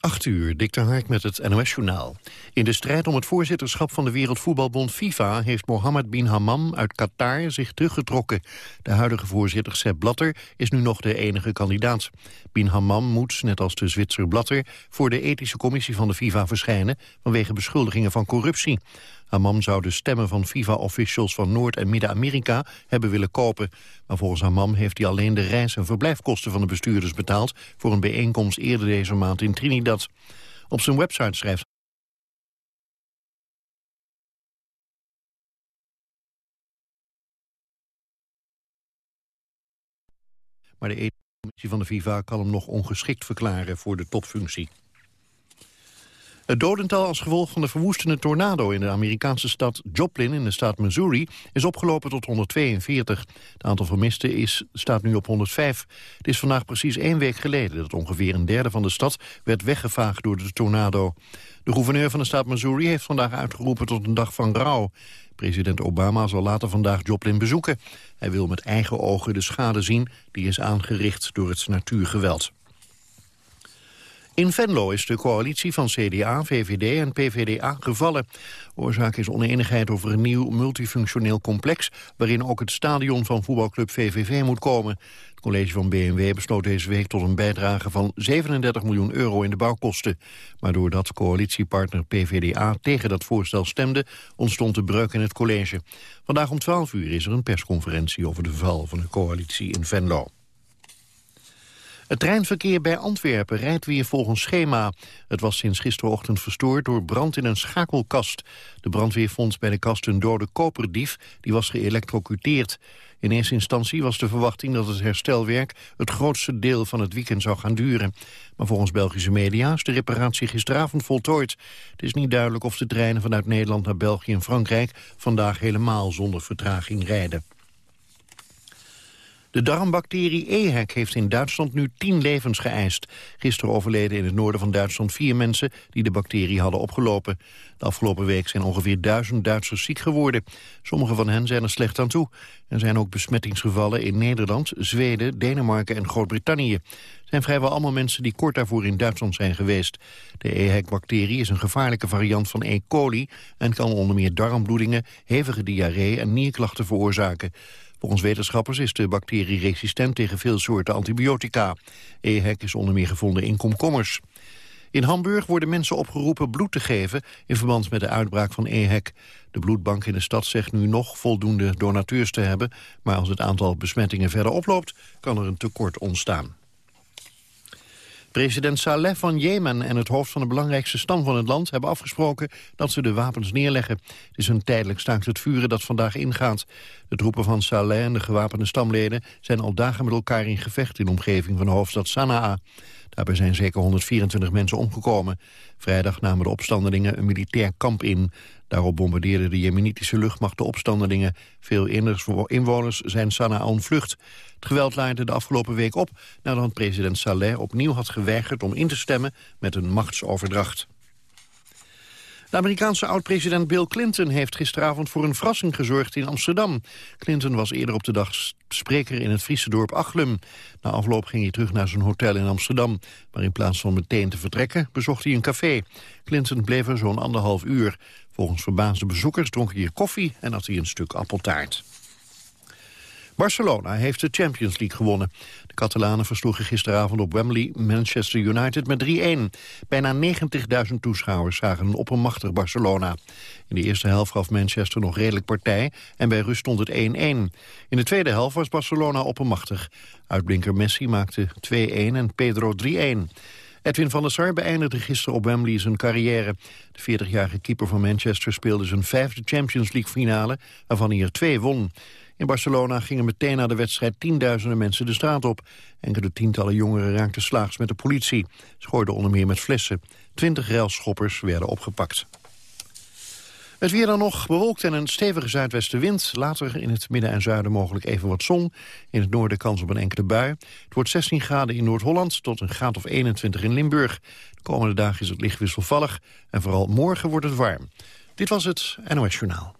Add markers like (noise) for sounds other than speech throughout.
8 uur, Dick de Hark met het NOS-journaal. In de strijd om het voorzitterschap van de Wereldvoetbalbond FIFA... heeft Mohammed bin Hammam uit Qatar zich teruggetrokken. De huidige voorzitter Sepp Blatter is nu nog de enige kandidaat. Bin Hammam moet, net als de Zwitser Blatter... voor de ethische commissie van de FIFA verschijnen... vanwege beschuldigingen van corruptie. Hammam zou de stemmen van FIFA-officials van Noord- en Midden-Amerika hebben willen kopen. Maar volgens Hammam heeft hij alleen de reis- en verblijfkosten van de bestuurders betaald... voor een bijeenkomst eerder deze maand in Trinidad. Op zijn website schrijft maar de ethische commissie van de FIFA kan hem nog ongeschikt verklaren voor de topfunctie. Het dodental als gevolg van de verwoestende tornado in de Amerikaanse stad Joplin in de staat Missouri is opgelopen tot 142. Het aantal vermisten is, staat nu op 105. Het is vandaag precies één week geleden dat ongeveer een derde van de stad werd weggevaagd door de tornado. De gouverneur van de staat Missouri heeft vandaag uitgeroepen tot een dag van rouw. President Obama zal later vandaag Joplin bezoeken. Hij wil met eigen ogen de schade zien die is aangericht door het natuurgeweld. In Venlo is de coalitie van CDA, VVD en PVDA gevallen. Oorzaak is oneenigheid over een nieuw multifunctioneel complex... waarin ook het stadion van voetbalclub VVV moet komen. Het college van BMW besloot deze week tot een bijdrage van 37 miljoen euro in de bouwkosten. Maar doordat coalitiepartner PVDA tegen dat voorstel stemde... ontstond de breuk in het college. Vandaag om 12 uur is er een persconferentie over de val van de coalitie in Venlo. Het treinverkeer bij Antwerpen rijdt weer volgens schema. Het was sinds gisterochtend verstoord door brand in een schakelkast. De brandweer vond bij de kast een dode koperdief, die was geëlectrocuteerd. In eerste instantie was de verwachting dat het herstelwerk het grootste deel van het weekend zou gaan duren. Maar volgens Belgische media is de reparatie gisteravond voltooid. Het is niet duidelijk of de treinen vanuit Nederland naar België en Frankrijk vandaag helemaal zonder vertraging rijden. De darmbacterie EHEC heeft in Duitsland nu tien levens geëist. Gisteren overleden in het noorden van Duitsland vier mensen die de bacterie hadden opgelopen. De afgelopen week zijn ongeveer duizend Duitsers ziek geworden. Sommige van hen zijn er slecht aan toe. Er zijn ook besmettingsgevallen in Nederland, Zweden, Denemarken en Groot-Brittannië. zijn vrijwel allemaal mensen die kort daarvoor in Duitsland zijn geweest. De EHEC-bacterie is een gevaarlijke variant van E. coli... en kan onder meer darmbloedingen, hevige diarree en nierklachten veroorzaken. Volgens wetenschappers is de bacterie resistent tegen veel soorten antibiotica. EHEC is onder meer gevonden in komkommers. In Hamburg worden mensen opgeroepen bloed te geven in verband met de uitbraak van EHEC. De bloedbank in de stad zegt nu nog voldoende donateurs te hebben, maar als het aantal besmettingen verder oploopt, kan er een tekort ontstaan. President Saleh van Jemen en het hoofd van de belangrijkste stam van het land... hebben afgesproken dat ze de wapens neerleggen. Het is een tijdelijk staakt het vuren dat vandaag ingaat. De troepen van Saleh en de gewapende stamleden... zijn al dagen met elkaar in gevecht in de omgeving van de hoofdstad Sanaa. Daarbij zijn zeker 124 mensen omgekomen. Vrijdag namen de opstandelingen een militair kamp in. Daarop bombardeerde de jemenitische luchtmacht de opstandelingen. Veel inwoners zijn Sanaa ontvlucht. Het geweld leidde de afgelopen week op nadat president Saleh opnieuw had geweigerd om in te stemmen met een machtsoverdracht. De Amerikaanse oud-president Bill Clinton heeft gisteravond voor een verrassing gezorgd in Amsterdam. Clinton was eerder op de dag spreker in het Friese dorp Achlum. Na afloop ging hij terug naar zijn hotel in Amsterdam. Maar in plaats van meteen te vertrekken bezocht hij een café. Clinton bleef er zo'n anderhalf uur. Volgens verbaasde bezoekers dronk hij hier koffie en had hij een stuk appeltaart. Barcelona heeft de Champions League gewonnen. De Catalanen versloegen gisteravond op Wembley Manchester United met 3-1. Bijna 90.000 toeschouwers zagen een oppermachtig Barcelona. In de eerste helft gaf Manchester nog redelijk partij en bij rust stond het 1-1. In de tweede helft was Barcelona oppermachtig. Uitblinker Messi maakte 2-1 en Pedro 3-1. Edwin van der Sar beëindigde gisteren op Wembley zijn carrière. De 40-jarige keeper van Manchester speelde zijn vijfde Champions League finale... waarvan hij er twee won. In Barcelona gingen meteen na de wedstrijd tienduizenden mensen de straat op. Enkele tientallen jongeren raakten slaags met de politie. Ze gooiden onder meer met flessen. Twintig railschoppers werden opgepakt. Het weer dan nog bewolkt en een stevige zuidwestenwind. Later in het midden en zuiden mogelijk even wat zon. In het noorden kans op een enkele bui. Het wordt 16 graden in Noord-Holland tot een graad of 21 in Limburg. De komende dagen is het licht wisselvallig en vooral morgen wordt het warm. Dit was het NOS Journaal.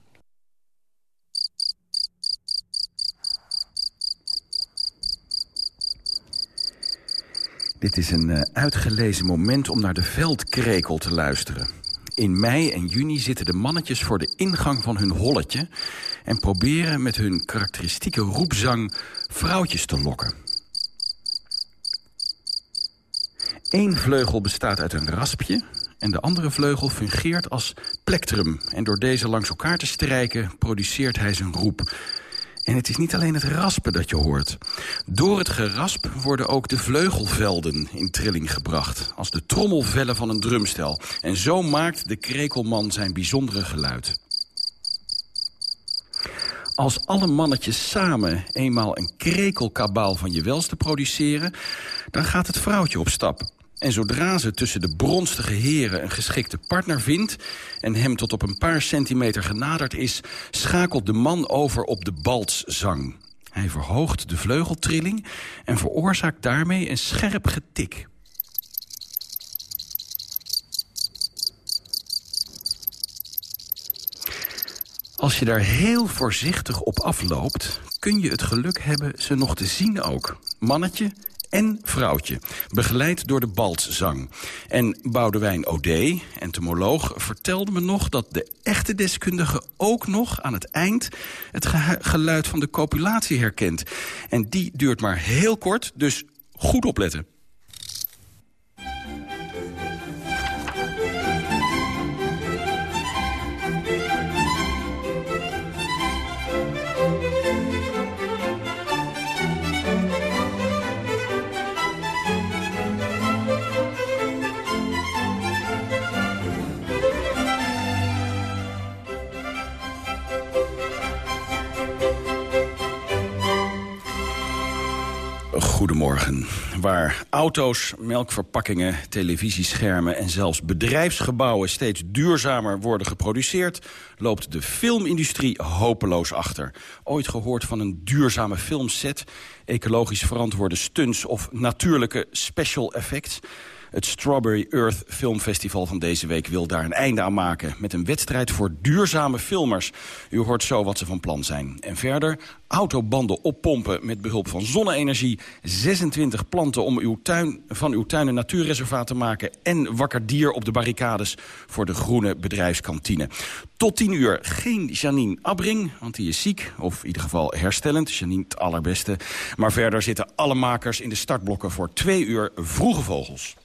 Dit is een uh, uitgelezen moment om naar de veldkrekel te luisteren. In mei en juni zitten de mannetjes voor de ingang van hun holletje... en proberen met hun karakteristieke roepzang vrouwtjes te lokken. Eén vleugel bestaat uit een raspje en de andere vleugel fungeert als plektrum. En door deze langs elkaar te strijken produceert hij zijn roep. En het is niet alleen het raspen dat je hoort. Door het gerasp worden ook de vleugelvelden in trilling gebracht. Als de trommelvellen van een drumstel. En zo maakt de krekelman zijn bijzondere geluid. Als alle mannetjes samen eenmaal een krekelkabaal van je welste produceren... dan gaat het vrouwtje op stap. En zodra ze tussen de bronstige heren een geschikte partner vindt... en hem tot op een paar centimeter genaderd is... schakelt de man over op de baltszang. Hij verhoogt de vleugeltrilling en veroorzaakt daarmee een scherp getik. Als je daar heel voorzichtig op afloopt... kun je het geluk hebben ze nog te zien ook. Mannetje en vrouwtje, begeleid door de baltzang. En Boudewijn Ode, entomoloog, vertelde me nog... dat de echte deskundige ook nog aan het eind... het geluid van de copulatie herkent. En die duurt maar heel kort, dus goed opletten. Goedemorgen. Waar auto's, melkverpakkingen, televisieschermen en zelfs bedrijfsgebouwen steeds duurzamer worden geproduceerd, loopt de filmindustrie hopeloos achter. Ooit gehoord van een duurzame filmset, ecologisch verantwoorde stunts of natuurlijke special effects? Het Strawberry Earth Filmfestival van deze week wil daar een einde aan maken... met een wedstrijd voor duurzame filmers. U hoort zo wat ze van plan zijn. En verder autobanden oppompen met behulp van zonne-energie... 26 planten om uw tuin, van uw tuin een natuurreservaat te maken... en wakker dier op de barricades voor de groene bedrijfskantine. Tot 10 uur geen Janine Abbring, want die is ziek. Of in ieder geval herstellend. Janine het allerbeste. Maar verder zitten alle makers in de startblokken voor twee uur vroege vogels.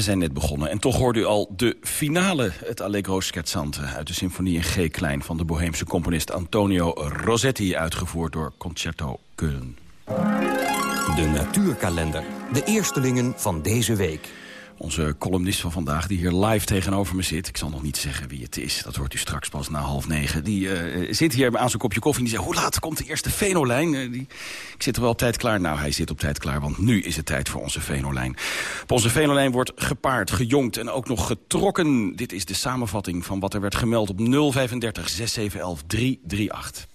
We zijn net begonnen en toch hoorde u al de finale... het Allegro Scherzante uit de symfonie in G-klein... van de Boheemse componist Antonio Rossetti... uitgevoerd door Concerto Köln. De natuurkalender. De eerstelingen van deze week. Onze columnist van vandaag, die hier live tegenover me zit... ik zal nog niet zeggen wie het is, dat hoort u straks pas na half negen... die uh, zit hier aan zijn kopje koffie en die zegt... hoe laat komt de eerste Venolijn? Uh, die, ik zit er wel op tijd klaar. Nou, hij zit op tijd klaar, want nu is het tijd voor onze Venolijn. Op onze Venolijn wordt gepaard, gejonkt en ook nog getrokken. Dit is de samenvatting van wat er werd gemeld op 035 6711 338.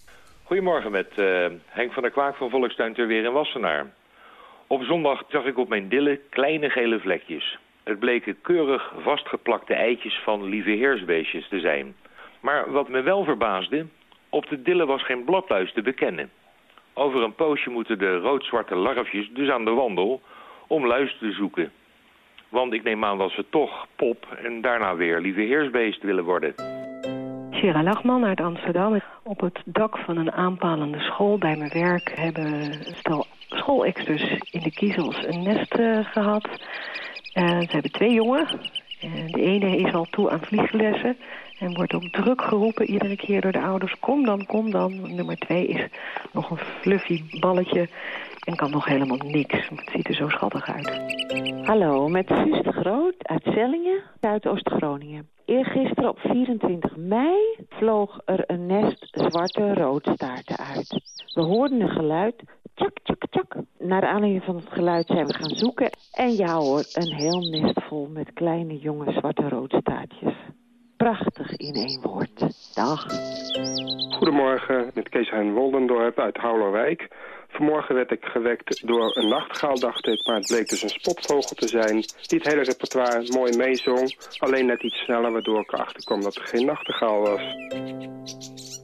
Goedemorgen met uh, Henk van der Kwaak van Volkstuin ter Weer in Wassenaar. Op zondag zag ik op mijn dillen kleine gele vlekjes. Het bleken keurig vastgeplakte eitjes van lieve heersbeestjes te zijn. Maar wat me wel verbaasde, op de dillen was geen bladluis te bekennen. Over een poosje moeten de rood-zwarte larfjes dus aan de wandel om luis te zoeken. Want ik neem aan dat ze toch pop en daarna weer lieve heersbeest willen worden. Shira Lachman uit Amsterdam. Op het dak van een aanpalende school bij mijn werk hebben stel schoolexters in de kiezels een nest uh, gehad. Ze hebben twee jongen. De ene is al toe aan vlieglessen en wordt ook druk geroepen iedere keer door de ouders. Kom dan, kom dan. Nummer twee is nog een fluffy balletje en kan nog helemaal niks. Het ziet er zo schattig uit. Hallo, met Suus de Groot uit Zellingen, Zuidoost-Groningen. Eergisteren op 24 mei vloog er een nest zwarte roodstaarten uit. We hoorden een geluid, tjak, tjak, tjak. Naar aanleiding van het geluid zijn we gaan zoeken. En ja hoor, een heel nest vol met kleine jonge zwarte roodstaartjes. Prachtig in één woord. Dag. Goedemorgen, met Kees Hein Woldendorp uit Houlerwijk. Vanmorgen werd ik gewekt door een nachtegaal, dacht ik, maar het bleek dus een spotvogel te zijn. Die het hele repertoire mooi meezong, alleen net iets sneller, waardoor ik erachter kwam dat er geen nachtegaal was.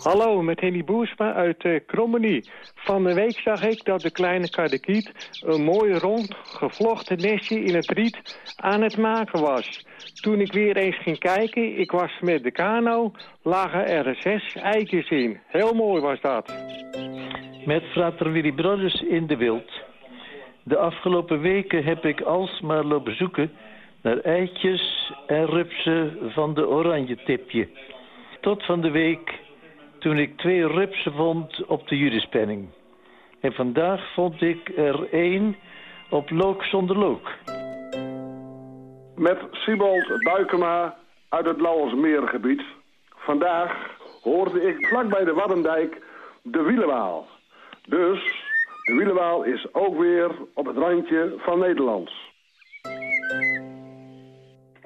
Hallo, met Henny Boersma uit uh, Krommenie. Van de week zag ik dat de kleine kardekiet een mooi rond gevlochten nestje in het riet aan het maken was. Toen ik weer eens ging kijken, ik was met de kano, lagen er zes eitjes in. Heel mooi was dat. Met frater Willy Brothers in de wild. De afgelopen weken heb ik alsmaar lopen zoeken naar eitjes en rupsen van de oranje tipje. Tot van de week toen ik twee rupsen vond op de Judispenning. En vandaag vond ik er één op Look zonder Look. Met Siebold Buikema uit het Lauwersmeergebied. Vandaag hoorde ik vlakbij de Waddendijk de Wielenwaal. Dus de Wielenwaal is ook weer op het randje van Nederlands.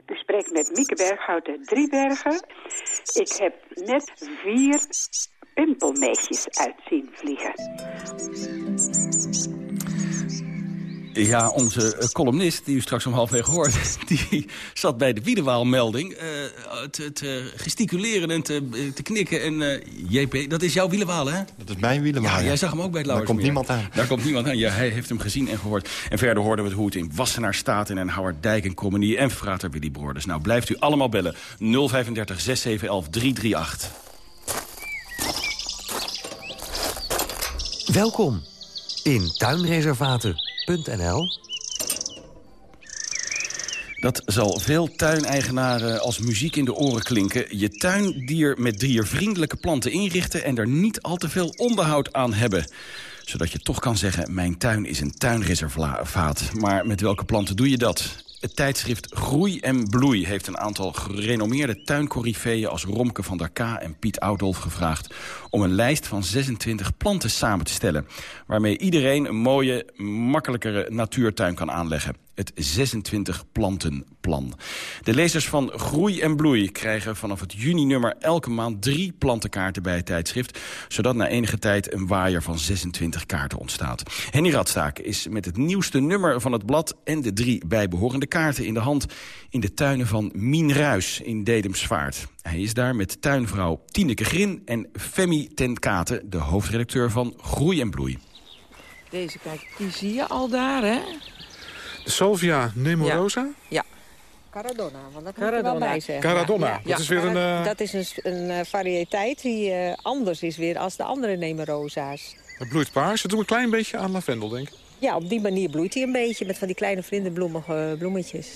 Ik spreek met Mieke Berghout uit Driebergen. Ik heb net vier pimpelmeisjes uit zien vliegen. Ja, onze eh, columnist, die u straks om half negen hoort... (laughs) die zat bij de Wiedewaalmelding uh, te, te, gesticuleren en te, te knikken. En uh, JP, dat is jouw Wielenwaal, hè? Dat is mijn Wielenwaal, ja, jij zag hem ook bij het Lauwersmeer. Daar komt niemand aan. Daar komt niemand aan. Ja, hij heeft hem gezien en gehoord. En verder hoorden we het hoe het in Wassenaar staat... en in Houwerdijk en Commonie en frater Willy Broerders. Nou, blijft u allemaal bellen. 035 6711 338. Welkom in Dat zal veel tuineigenaren als muziek in de oren klinken. Je tuindier met diervriendelijke planten inrichten... en er niet al te veel onderhoud aan hebben zodat je toch kan zeggen, mijn tuin is een tuinreservaat. Maar met welke planten doe je dat? Het tijdschrift Groei en Bloei heeft een aantal gerenommeerde tuincorifeeën... als Romke van der K en Piet Oudolf gevraagd... om een lijst van 26 planten samen te stellen... waarmee iedereen een mooie, makkelijkere natuurtuin kan aanleggen het 26 plantenplan. De lezers van Groei en Bloei krijgen vanaf het juni-nummer elke maand drie plantenkaarten bij het tijdschrift, zodat na enige tijd een waaier van 26 kaarten ontstaat. Henny Radstaak is met het nieuwste nummer van het blad en de drie bijbehorende kaarten in de hand in de tuinen van Mien Ruis in Dedemsvaart. Hij is daar met tuinvrouw Tineke Grin en Femi Tenkate, de hoofdredacteur van Groei en Bloei. Deze, kijk, die zie je al daar, hè? Salvia nemorosa? Ja. ja. Caradonna, want dat moet wel bij zeggen. Caradonna, ja. dat is weer een... Uh... Dat is een, een uh, variëteit die uh, anders is weer als de andere nemerosa's. Het bloeit paars, het doet een klein beetje aan lavendel, denk ik. Ja, op die manier bloeit hij een beetje met van die kleine vlinderbloemige bloemetjes.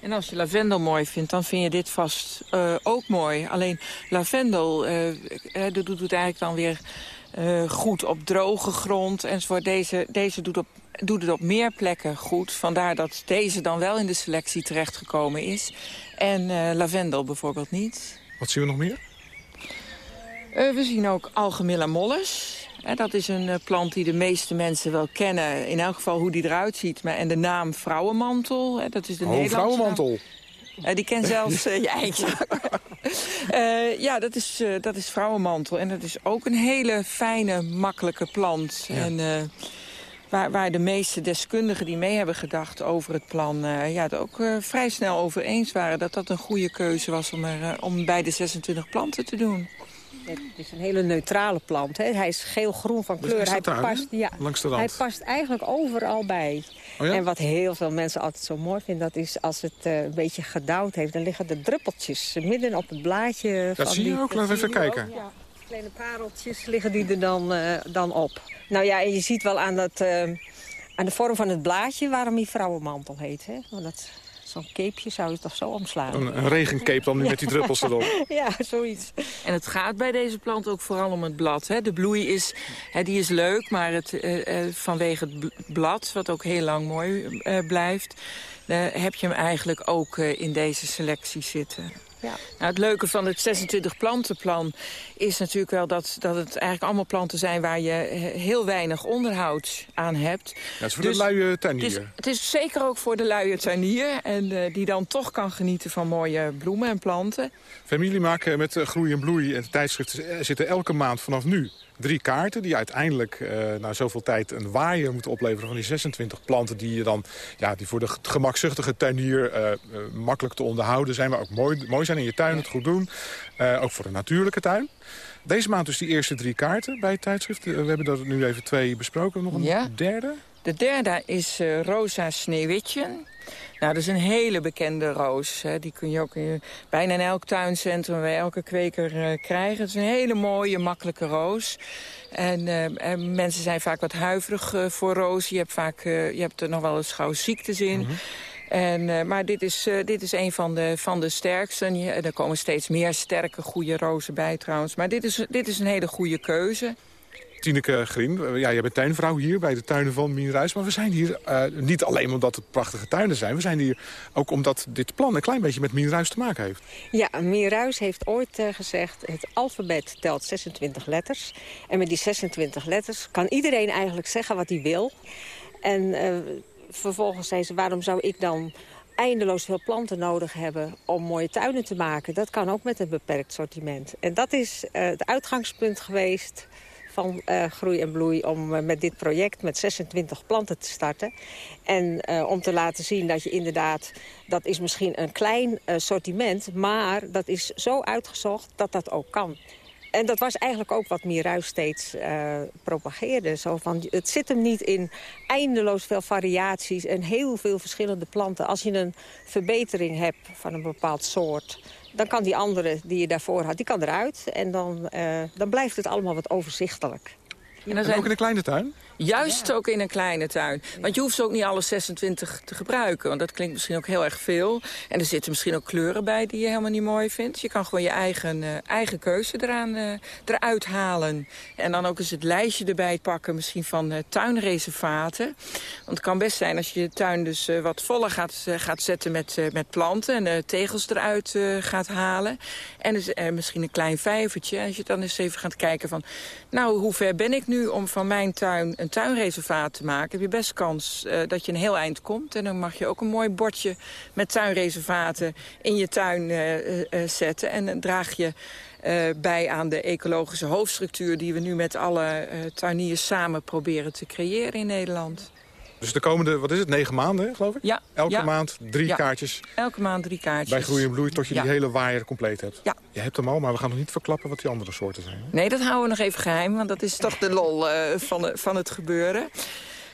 En als je lavendel mooi vindt, dan vind je dit vast uh, ook mooi. Alleen lavendel uh, dat doet het eigenlijk dan weer uh, goed op droge grond enzovoort. Deze, deze doet, op, doet het op meer plekken goed. Vandaar dat deze dan wel in de selectie terechtgekomen is. En lavendel bijvoorbeeld niet. Wat zien we nog meer? we zien ook Algemilla mollis dat is een eh, plant die de meeste mensen wel kennen. In elk geval hoe die eruit ziet. Maar, en de naam vrouwenmantel. dat is de oh, Nederlandse vrouwenmantel. Uh, die kent zelfs uh, je eindje. (laughs) uh, ja, dat is, dat is vrouwenmantel. En dat is ook een hele fijne, makkelijke plant. Ja. En, waar, waar de meeste deskundigen die mee hebben gedacht over het plan... ja, het ook vrij snel over eens waren dat dat een goede keuze was... om, er, om bij de 26 planten te doen. Het is een hele neutrale plant. Hè. Hij is geel-groen van kleur. Hij past, ja, Langs de rand. hij past eigenlijk overal bij. Oh ja? En wat heel veel mensen altijd zo mooi vinden... dat is als het uh, een beetje gedauwd heeft... dan liggen de druppeltjes midden op het blaadje. Dat van zie je die, ook. Laten we even kijken. Ook, ja. Kleine pareltjes liggen die er dan, uh, dan op. Nou ja, en je ziet wel aan, dat, uh, aan de vorm van het blaadje... waarom die vrouwenmantel heet. Hè? Want dat Zo'n capeje zou je toch zo omslaan? Een, een regencape dan nu met die druppels erop. (laughs) ja, zoiets. En het gaat bij deze plant ook vooral om het blad. Hè. De bloei is, hè, die is leuk, maar het, uh, uh, vanwege het blad, wat ook heel lang mooi uh, blijft... heb je hem eigenlijk ook in deze selectie zitten. Ja. Nou, het leuke van het 26 plantenplan is natuurlijk wel dat, dat het eigenlijk allemaal planten zijn waar je heel weinig onderhoud aan hebt. Ja, het is voor dus, de luie tuinier. Het is, het is, zeker ook voor de luie tuinier en uh, die dan toch kan genieten van mooie bloemen en planten. Familie maken met Groei en Bloei en tijdschrift zitten elke maand vanaf nu drie kaarten die uiteindelijk uh, na zoveel tijd een waaier moeten opleveren van die 26 planten die, je dan, ja, die voor de gemakzuchtige tuinier uh, uh, makkelijk te onderhouden zijn, maar ook mooi, mooi zijn in je tuin, het goed doen. ook voor de natuurlijke tuin. Deze maand dus die eerste drie kaarten bij het tijdschrift. we hebben er nu even twee besproken. Nog een ja. derde? De derde is Rosa Sneeuwwitje. Nou, dat is een hele bekende roos. Hè. Die kun je ook in, bijna in elk tuincentrum bij elke kweker uh, krijgen. Het is een hele mooie, makkelijke roos. En, uh, en mensen zijn vaak wat huiverig voor roos. Je hebt, vaak, je hebt er nog wel eens gauw ziektes in. Mm -hmm. En, maar dit is, dit is een van de, van de sterkste. En er komen steeds meer sterke, goede rozen bij trouwens. Maar dit is, dit is een hele goede keuze. Tineke Grien, ja, jij bent tuinvrouw hier bij de tuinen van Mierhuis. Maar we zijn hier uh, niet alleen omdat het prachtige tuinen zijn. We zijn hier ook omdat dit plan een klein beetje met Mierhuis te maken heeft. Ja, Mierhuis heeft ooit uh, gezegd... het alfabet telt 26 letters. En met die 26 letters kan iedereen eigenlijk zeggen wat hij wil. En uh, vervolgens zei ze, waarom zou ik dan eindeloos veel planten nodig hebben om mooie tuinen te maken. Dat kan ook met een beperkt sortiment. En dat is het uitgangspunt geweest van uh, Groei en Bloei... om uh, met dit project met 26 planten te starten. En uh, om te laten zien dat je inderdaad... dat is misschien een klein sortiment... maar dat is zo uitgezocht dat dat ook kan. En dat was eigenlijk ook wat Miruis steeds propageerde. Zo van, het zit hem niet in eindeloos veel variaties en heel veel verschillende planten. Als je een verbetering hebt van een bepaald soort... dan kan die andere die je daarvoor had, die kan eruit. En dan, uh, dan blijft het allemaal wat overzichtelijk. En, en ook in een kleine tuin? Juist ja. ook in een kleine tuin. Want je hoeft ze ook niet alle 26 te gebruiken. Want dat klinkt misschien ook heel erg veel. En er zitten misschien ook kleuren bij die je helemaal niet mooi vindt. Je kan gewoon je eigen, uh, eigen keuze eraan, uh, eruit halen. En dan ook eens het lijstje erbij pakken. Misschien van uh, tuinreservaten. Want het kan best zijn als je je tuin dus wat voller gaat, gaat zetten met, met planten. En tegels eruit gaat halen. En dus, misschien een klein vijvertje. Als je dan eens even gaat kijken van... Nou, hoe ver ben ik nu om van mijn tuin een tuinreservaat te maken... heb je best kans uh, dat je een heel eind komt. En dan mag je ook een mooi bordje met tuinreservaten in je tuin uh, uh, zetten. En dan draag je bij aan de ecologische hoofdstructuur... die we nu met alle tuiniers samen proberen te creëren in Nederland. Dus de komende, wat is het, negen maanden, geloof ik? Ja. Elke ja. maand drie ja. kaartjes? Elke maand drie kaartjes. Bij Groei en Bloei tot je ja. die hele waaier compleet hebt? Ja. Je hebt hem al, maar we gaan nog niet verklappen wat die andere soorten zijn. Hè? Nee, dat houden we nog even geheim, want dat is toch de lol uh, van, van het gebeuren.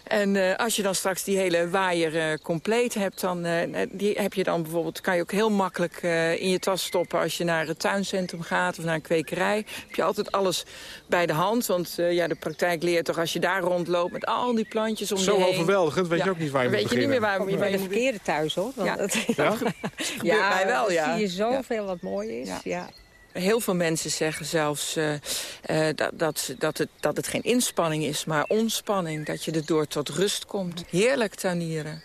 En uh, als je dan straks die hele waaier uh, compleet hebt, dan uh, die heb je dan bijvoorbeeld, kan je ook heel makkelijk in je tas stoppen als je naar het tuincentrum gaat of naar een kwekerij. Heb je altijd alles bij de hand, want ja, de praktijk leert toch als je daar rondloopt met al die plantjes om Zo je heen. overweldigend, weet ja. je ook niet waar je weet moet je niet meer waar, je bij de verkeerde thuis, hoor. Want Ja. dat Ja? (laughs) ja, mij wel, ja. zie je zoveel wat mooi is. Ja. Heel veel mensen zeggen zelfs uh, uh, dat, dat, het, dat het geen inspanning is, maar ontspanning. Dat je erdoor tot rust komt. Heerlijk tuinieren.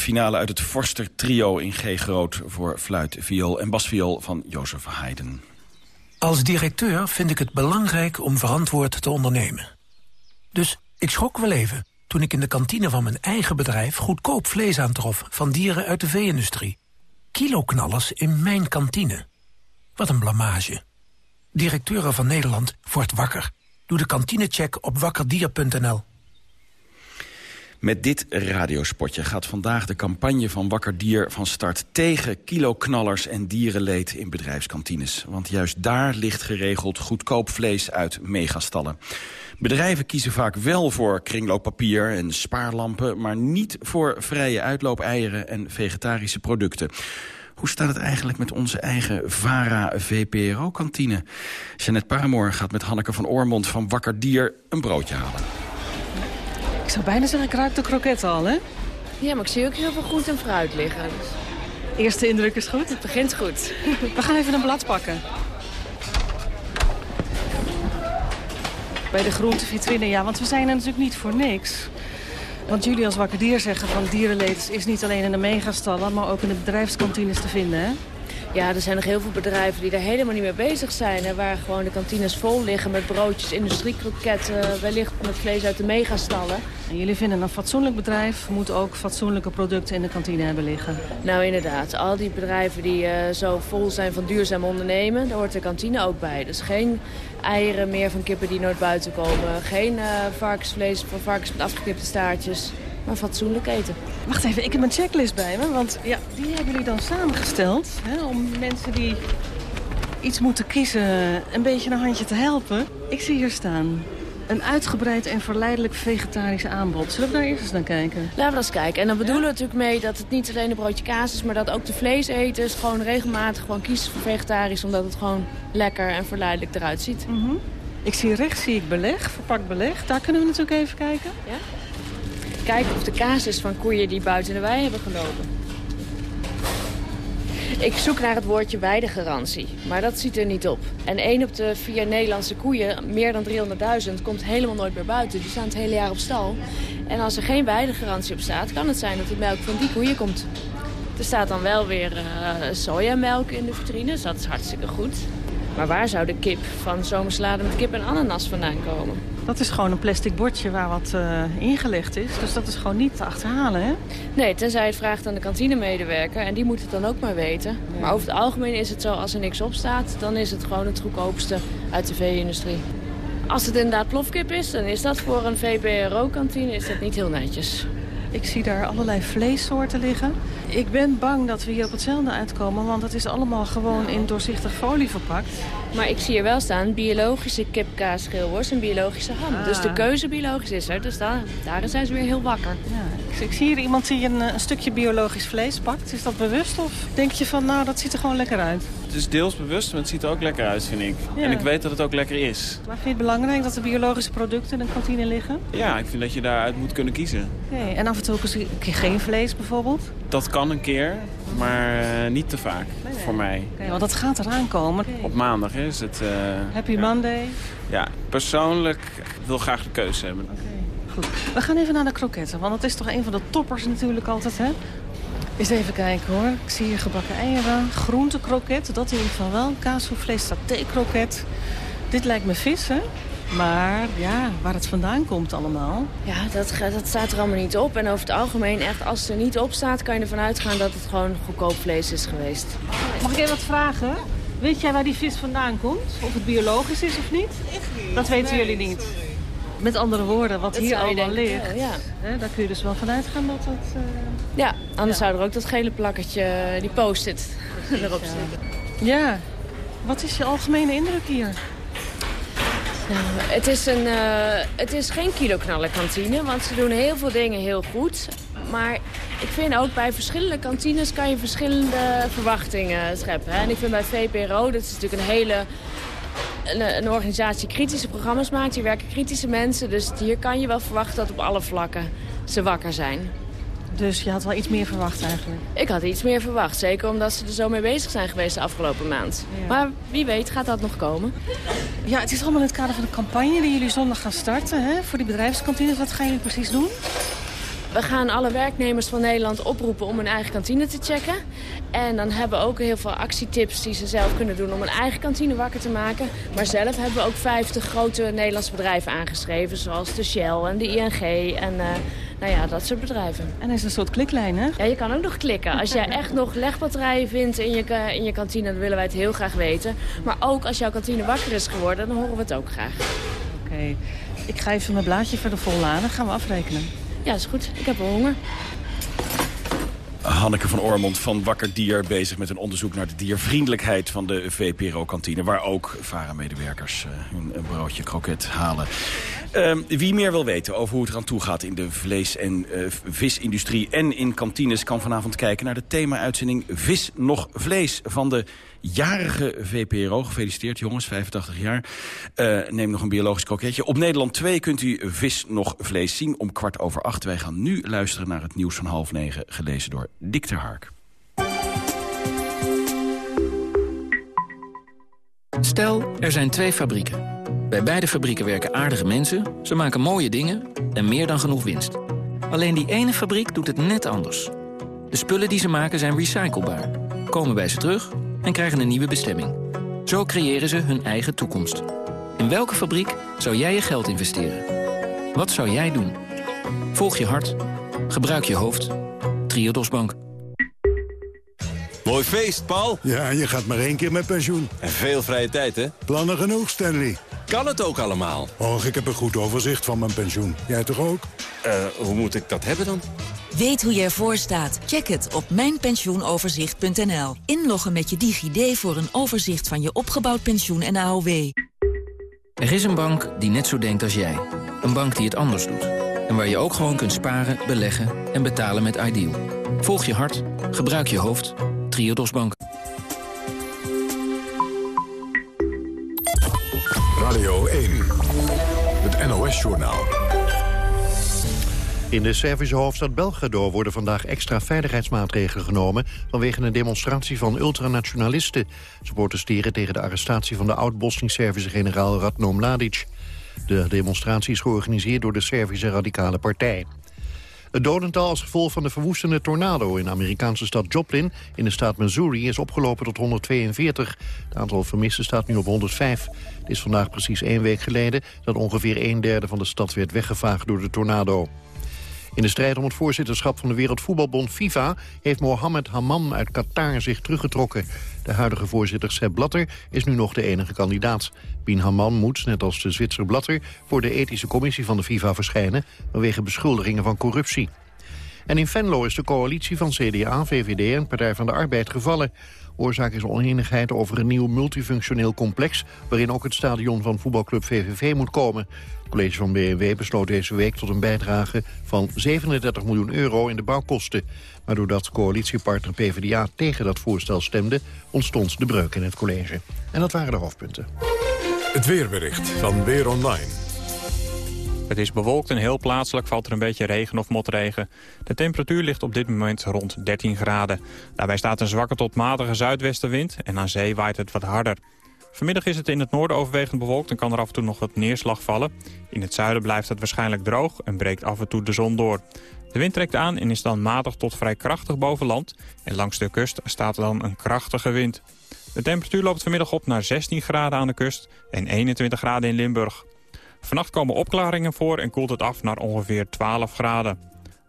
Finale uit het Forster trio in G groot... voor fluit, viool en basviool van Jozef Haydn. Als directeur vind ik het belangrijk om verantwoord te ondernemen. Dus ik schrok wel even toen ik in de kantine van mijn eigen bedrijf... goedkoop vlees aantrof van dieren uit de vee-industrie. Kiloknallers in mijn kantine. Wat een blamage. Directeuren van Nederland wordt wakker. Doe de kantinecheck op wakkerdier.nl. Met dit radiospotje gaat vandaag de campagne van Wakker Dier van start... tegen kiloknallers en dierenleed in bedrijfskantines. Want juist daar ligt geregeld goedkoop vlees uit megastallen. Bedrijven kiezen vaak wel voor kringlooppapier en spaarlampen... maar niet voor vrije uitloopeieren en vegetarische producten. Hoe staat het eigenlijk met onze eigen VARA-VPRO-kantine? Jeanette Paramoor gaat met Hanneke van Oormond van Wakker Dier een broodje halen. Ik zou bijna zeggen, ik ruik de kroket al, hè? Ja, maar ik zie ook heel veel groente en fruit liggen. Eerste indruk is goed. het begint goed. (laughs) We gaan even een blad pakken. Bij de groentevitrine, ja, want we zijn er natuurlijk niet voor niks. Want jullie als wakker dier zeggen van dierenleed is niet alleen in de megastallen... maar ook in de bedrijfskantines te vinden, hè? Ja, er zijn nog heel veel bedrijven die daar helemaal niet mee bezig zijn. Hè, waar gewoon de kantines vol liggen met broodjes, industriekroketten... wellicht met vlees uit de megastallen. En jullie vinden een fatsoenlijk bedrijf moet ook fatsoenlijke producten in de kantine hebben liggen. Nou, inderdaad. Al die bedrijven die eh, zo vol zijn van duurzaam ondernemen... daar hoort de kantine ook bij. Dus geen eieren meer van kippen die nooit buiten komen. Geen eh, varkensvlees van varkens met afgeknipte staartjes. Maar fatsoenlijk eten. Wacht even, ik heb een checklist bij me. Want ja, die hebben jullie dan samengesteld. Hè, om mensen die iets moeten kiezen een beetje een handje te helpen. Ik zie hier staan. Een uitgebreid en verleidelijk vegetarisch aanbod. Zullen we daar eerst eens naar kijken? Laten we eens kijken. En dan bedoelen we natuurlijk mee dat het niet alleen een broodje kaas is... maar dat ook de vleeseters gewoon regelmatig gewoon kiezen voor vegetarisch... omdat het gewoon lekker en verleidelijk eruit ziet. Mhm. Ik zie rechts zie ik beleg, verpakt beleg. Daar kunnen we natuurlijk even kijken. Ja? Kijken of de kaas is van koeien die buiten de wei hebben gelopen. Ik zoek naar het woordje weidegarantie, maar dat ziet er niet op. En één op de vier Nederlandse koeien, meer dan 300.000, komt helemaal nooit meer buiten. Die staan het hele jaar op stal. En als er geen weidegarantie op staat, kan het zijn dat de melk van die koeien komt. Er staat dan wel weer eh, sojamelk in de vitrine, dus dat is hartstikke goed. Maar waar zou de kip van zomersalade met kip en ananas vandaan komen? Dat is gewoon een plastic bordje waar wat eh, ingelegd is. Dus dat is gewoon niet te achterhalen, hè? Nee, tenzij je het vraagt aan de kantinemedewerker. En die moet het dan ook maar weten. Maar over het algemeen is het zo, als er niks op staat... dan is het gewoon het goedkoopste uit de vee-industrie. Als het inderdaad plofkip is, dan is dat voor een VPRO-kantine niet heel netjes. Ik zie daar allerlei vleessoorten liggen. Ik ben bang dat we hier op hetzelfde uitkomen, want het is allemaal gewoon in doorzichtig folie verpakt. Maar ik zie hier wel staan biologische kipkaas, schilworst en biologische ham. Ah. Dus de keuze biologisch is er, dus daar, daar zijn ze weer heel wakker. Ja, ik, ik zie hier iemand die een, eh, een stukje biologisch vlees pakt. Is dat bewust of denk je van, nou, dat ziet er gewoon lekker uit? Het is deels bewust, maar het ziet er ook lekker uit, vind ik. Ja. En ik weet dat het ook lekker is. Maar vind je het belangrijk dat er biologische producten in een kantine liggen? Ja, ik vind dat je daaruit moet kunnen kiezen. Oké, en af en toe ook eens een keer geen vlees bijvoorbeeld? Dat kan een keer, maar eh, niet te vaak voor mij. Oké, want dat gaat eraan komen. Op maandag is het... eh, Happy ja. Monday. Ja, persoonlijk wil ik graag de keuze hebben. Goed. We gaan even naar de kroketten, want dat is toch een van de toppers natuurlijk altijd, hè? Eens even kijken hoor. Ik zie hier gebakken eieren, groentekroket, dat in ieder geval wel. Kaasvlees, saté-kroket. Dit lijkt me vis, hè? Maar ja, waar het vandaan komt allemaal. Ja, dat, dat staat er allemaal niet op. En over het algemeen, echt, als het er niet op staat... kan je ervan uitgaan dat het gewoon goedkoop vlees is geweest. Mag ik even wat vragen? Weet jij waar die vis vandaan komt? Of het biologisch is of niet? Dat weten jullie niet. Met andere woorden, wat Dat hier allemaal denken, ligt, ja. hè, daar kun je dus wel van uitgaan dat het... eh, Ja, anders zou er ook dat gele plakketje, die post-it, (laughs) erop zitten. Ja, wat is je algemene indruk hier? Nou, het is, een, eh, het is geen kiloknallenkantine, want ze doen heel veel dingen heel goed. Maar ik vind ook bij verschillende kantines kan je verschillende verwachtingen scheppen. Hè? En ik vind bij VPRO, dat is natuurlijk een hele een, een organisatie kritische programma's maakt. Hier werken kritische mensen, dus hier kan je wel verwachten dat op alle vlakken ze wakker zijn. Dus je had wel iets meer verwacht eigenlijk? Ik had iets meer verwacht, zeker omdat ze er zo mee bezig zijn geweest de afgelopen maand. Ja. Maar wie weet gaat dat nog komen. Ja, het is allemaal in het kader van de campagne die jullie zondag gaan starten hè, voor die bedrijfskantines. Wat gaan jullie precies doen? We gaan alle werknemers van Nederland oproepen om hun eigen kantine te checken. En dan hebben we ook heel veel actietips die ze zelf kunnen doen om een eigen kantine wakker te maken. Maar zelf hebben we ook 50 grote Nederlandse bedrijven aangeschreven. Zoals de Shell en de ING en eh, nou ja, dat soort bedrijven. En er is een soort kliklijn, hè? Ja, je kan ook nog klikken. Als jij (laughs) echt nog legbatterijen vindt in je, in je kantine, dan willen wij het heel graag weten. Maar ook als jouw kantine wakker is geworden, dan horen we het ook graag. Oké, ik ga even mijn blaadje verder volladen. Gaan we afrekenen. Ja, is goed. Ik heb wel honger. Hanneke van Ormond van Wakker Dier bezig met een onderzoek naar de diervriendelijkheid van de VPRO-kantine. Waar ook VARA-medewerkers eh, hun een broodje kroket halen. Ehm, wie meer wil weten over hoe het eraan toe gaat in de vlees- en eh, visindustrie en in kantines... kan vanavond kijken naar de thema-uitzending Vis nog Vlees van de jarige VPRO. Gefeliciteerd jongens, 85 jaar. Eh, neem nog een biologisch kroketje. Op Nederland 2 kunt u Vis nog Vlees zien om kwart over acht. Wij gaan nu luisteren naar het nieuws van half negen, gelezen door Dick ter Hark. Stel, er zijn twee fabrieken. Bij beide fabrieken werken aardige mensen, ze maken mooie dingen en meer dan genoeg winst. Alleen die ene fabriek doet het net anders. De spullen die ze maken zijn recyclebaar, komen bij ze terug en krijgen een nieuwe bestemming. Zo creëren ze hun eigen toekomst. In welke fabriek zou jij je geld investeren? Wat zou jij doen? Volg je hart. Gebruik je hoofd. Triodos Bank. Mooi feest, Paul. Ja, je gaat maar één keer met pensioen. En veel vrije tijd, hè? Plannen genoeg, Stanley. Kan het ook allemaal? Och, ik heb een goed overzicht van mijn pensioen. Jij toch ook? Eh, hoe moet ik dat hebben dan? Weet hoe je ervoor staat? Check het op mijnpensioenoverzicht.nl. Inloggen met je DigiD voor een overzicht van je opgebouwd pensioen en AOW. Er is een bank die net zo denkt als jij. Een bank die het anders doet. En waar je ook gewoon kunt sparen, beleggen en betalen met Ideal. Volg je hart, gebruik je hoofd. Triodos Bank. Radio 1. Het NOS-journaal. In de Servische hoofdstad Belgrado worden vandaag extra veiligheidsmaatregelen genomen... vanwege een demonstratie van ultranationalisten. Ze protesteren tegen de arrestatie van de oud-Bosnisch-Servische generaal Radno Mladic. De demonstratie is georganiseerd door de Servische Radicale Partij. Het dodental als gevolg van de verwoestende tornado in de Amerikaanse stad Joplin in de staat Missouri is opgelopen tot 142. Het aantal vermisten staat nu op 105. Het is vandaag precies één week geleden dat ongeveer een derde van de stad werd weggevaagd door de tornado. In de strijd om het voorzitterschap van de Wereldvoetbalbond FIFA... heeft Mohammed Hammam uit Qatar zich teruggetrokken. De huidige voorzitter Sepp Blatter is nu nog de enige kandidaat. Bin Hammam moet, net als de Zwitser Blatter... voor de ethische commissie van de FIFA verschijnen... vanwege beschuldigingen van corruptie. En in Venlo is de coalitie van CDA, VVD en Partij van de Arbeid gevallen. Oorzaak is oneenigheid over een nieuw multifunctioneel complex... waarin ook het stadion van voetbalclub VVV moet komen. Het college van BMW besloot deze week tot een bijdrage van 37 miljoen euro in de bouwkosten. Maar doordat coalitiepartner PvdA tegen dat voorstel stemde... ontstond de breuk in het college. En dat waren de hoofdpunten. Het weerbericht van Weer Online. Het is bewolkt en heel plaatselijk valt er een beetje regen of motregen. De temperatuur ligt op dit moment rond 13 graden. Daarbij staat een zwakke tot matige zuidwestenwind en aan zee waait het wat harder. Vanmiddag is het in het noorden overwegend bewolkt en kan er af en toe nog wat neerslag vallen. In het zuiden blijft het waarschijnlijk droog en breekt af en toe de zon door. De wind trekt aan en is dan matig tot vrij krachtig boven land. En langs de kust staat dan een krachtige wind. De temperatuur loopt vanmiddag op naar 16 graden aan de kust en 21 graden in Limburg. Vannacht komen opklaringen voor en koelt het af naar ongeveer 12 graden.